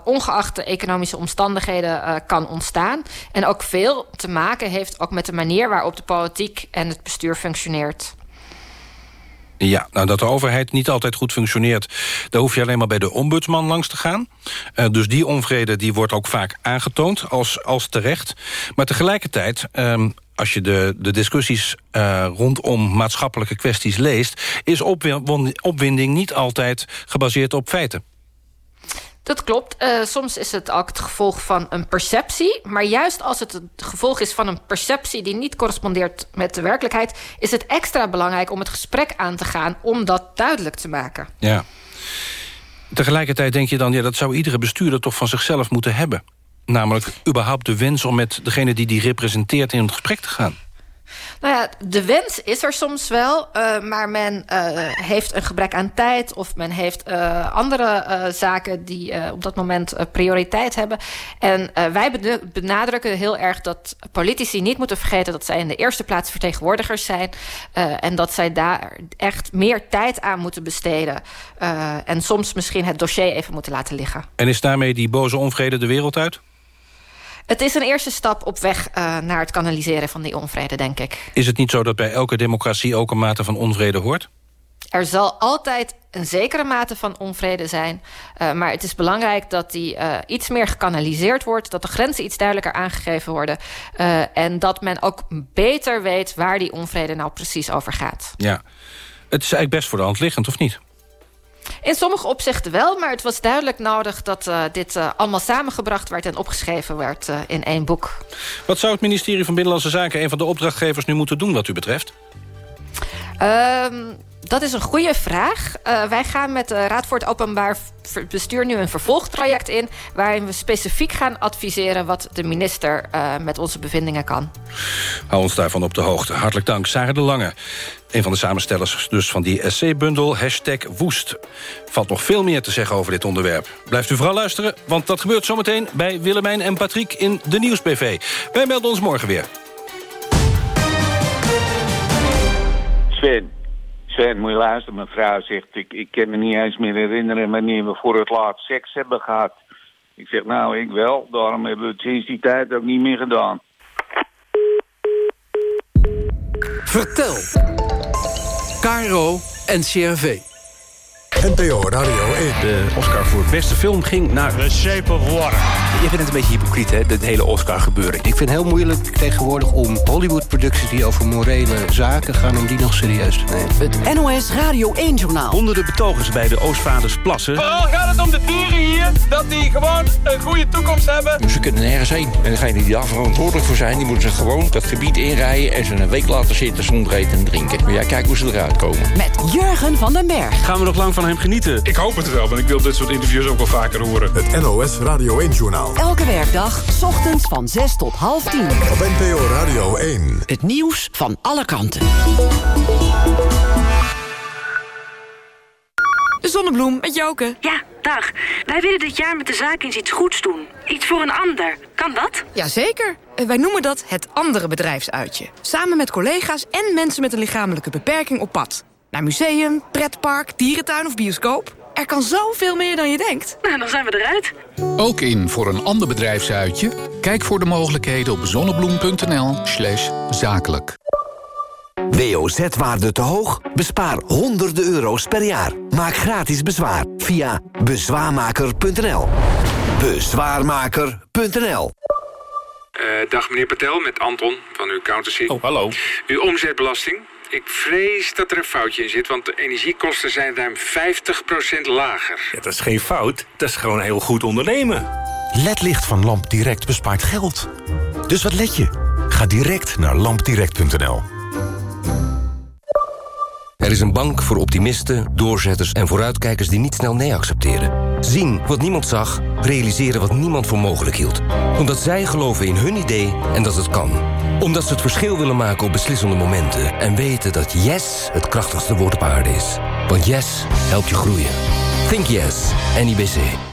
ongeacht de economische omstandigheden kan ontstaan. En ook veel te maken heeft ook met de manier waarop de politiek en het bestuur functioneert. Ja, nou dat de overheid niet altijd goed functioneert... daar hoef je alleen maar bij de ombudsman langs te gaan. Dus die onvrede die wordt ook vaak aangetoond als, als terecht. Maar tegelijkertijd, um, als je de, de discussies uh, rondom maatschappelijke kwesties leest... is opwinding niet altijd gebaseerd op feiten. Dat klopt. Uh, soms is het ook het gevolg van een perceptie. Maar juist als het het gevolg is van een perceptie... die niet correspondeert met de werkelijkheid... is het extra belangrijk om het gesprek aan te gaan... om dat duidelijk te maken. Ja. Tegelijkertijd denk je dan... ja, dat zou iedere bestuurder toch van zichzelf moeten hebben. Namelijk überhaupt de wens om met degene die die representeert... in het gesprek te gaan. Nou ja, de wens is er soms wel, uh, maar men uh, heeft een gebrek aan tijd... of men heeft uh, andere zaken die op dat moment prioriteit hebben. En wij benadrukken heel erg dat politici niet moeten vergeten... dat zij in de eerste plaats vertegenwoordigers zijn... en dat zij daar echt meer tijd aan moeten besteden. en soms misschien het dossier even moeten laten liggen. En is daarmee die boze onvrede de wereld uit? Het is een eerste stap op weg uh, naar het kanaliseren van die onvrede, denk ik. Is het niet zo dat bij elke democratie ook een mate van onvrede hoort? Er zal altijd een zekere mate van onvrede zijn. Uh, maar het is belangrijk dat die uh, iets meer gekanaliseerd wordt. Dat de grenzen iets duidelijker aangegeven worden. En dat men ook beter weet waar die onvrede nou precies over gaat. Ja, het is eigenlijk best voor de hand liggend, of niet? In sommige opzichten wel, maar het was duidelijk nodig... dat uh, dit uh, allemaal samengebracht werd en opgeschreven werd uh, in één boek. Wat zou het ministerie van Binnenlandse Zaken... een van de opdrachtgevers nu moeten doen wat u betreft? Um, dat is een goede vraag. Uh, wij gaan met de Raad voor het Openbaar Bestuur nu een vervolgtraject in... waarin we specifiek gaan adviseren wat de minister uh, met onze bevindingen kan. Hou ons daarvan op de hoogte. Hartelijk dank, Sarah de Lange. Een van de samenstellers dus van die SC-bundel, hashtag woest. Valt nog veel meer te zeggen over dit onderwerp. Blijft u vooral luisteren, want dat gebeurt zometeen... bij Willemijn en Patrick in de Nieuws-PV. Wij melden ons morgen weer. Sven. Sven, moet je luisteren. Mijn vrouw zegt, ik, ik kan me niet eens meer herinneren wanneer we voor het laatst seks hebben gehad. Ik zeg, nou, ik wel. Daarom hebben we het sinds die tijd ook niet meer gedaan. Vertel. Caro en CRV. NPO Radio 1. De Oscar voor beste film ging naar... The Shape of Water. Je vindt het een beetje hypocriet, hè, dat hele Oscar-gebeuren. Ik vind het heel moeilijk tegenwoordig om Hollywood-producties... die over morele zaken gaan, om die nog serieus te nemen. Het NOS Radio 1-journaal. Honderden betogers bij de Oostvaders plassen. Vooral gaat het om de dieren hier, dat die gewoon een goede toekomst hebben. Ze kunnen nergens heen. En degenen die daar verantwoordelijk voor zijn... die moeten ze gewoon dat gebied inrijden... en ze een week later zitten zonder eten en drinken. Maar ja, kijk hoe ze eruit komen. Met Jurgen van den Berg. Gaan we nog lang van hem genieten? Ik hoop het wel, want ik wil dit soort interviews ook wel vaker horen. Het NOS Radio 1-journaal. Elke werkdag, s ochtends van 6 tot half 10. Op NPO Radio 1. Het nieuws van alle kanten. De zonnebloem met Joke. Ja, dag. Wij willen dit jaar met de zaak eens iets goeds doen. Iets voor een ander. Kan dat? Jazeker. Wij noemen dat het andere bedrijfsuitje. Samen met collega's en mensen met een lichamelijke beperking op pad. Naar museum, pretpark, dierentuin of bioscoop. Er kan zoveel meer dan je denkt. Nou, dan zijn we eruit. Ook in voor een ander bedrijfsuitje? Kijk voor de mogelijkheden op zonnebloem.nl slash zakelijk. WOZ-waarde te hoog? Bespaar honderden euro's per jaar. Maak gratis bezwaar via bezwaarmaker.nl. Bezwaarmaker.nl Eh, dag meneer Patel, met Anton van uw accountancy. Oh, hallo. Uw omzetbelasting. Ik vrees dat er een foutje in zit, want de energiekosten zijn ruim 50% lager. Ja, dat is geen fout. Dat is gewoon heel goed ondernemen. LED-licht van LampDirect bespaart geld. Dus wat let je? Ga direct naar lampdirect.nl. Er is een bank voor optimisten, doorzetters en vooruitkijkers die niet snel nee accepteren. Zien wat niemand zag, realiseren wat niemand voor mogelijk hield. Omdat zij geloven in hun idee en dat het kan. Omdat ze het verschil willen maken op beslissende momenten. En weten dat yes het krachtigste woord op aarde is. Want yes helpt je groeien. Think yes, NIBC.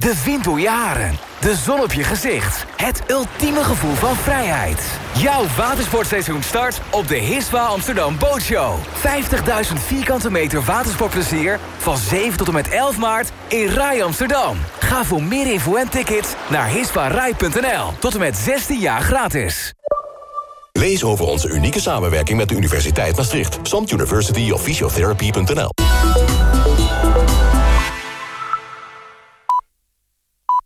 De wind door je haren, de zon op je gezicht. Het ultieme gevoel van vrijheid. Jouw watersportseizoen start op de Hiswa Amsterdam Bootshow. 50.000 vierkante meter watersportplezier van 7 tot en met 11 maart in Rai Amsterdam. Ga voor meer info en tickets naar hiswarai.nl. Tot en met 16 jaar gratis. Lees over onze unieke samenwerking met de Universiteit Maastricht. SOMT University of Physiotherapy.nl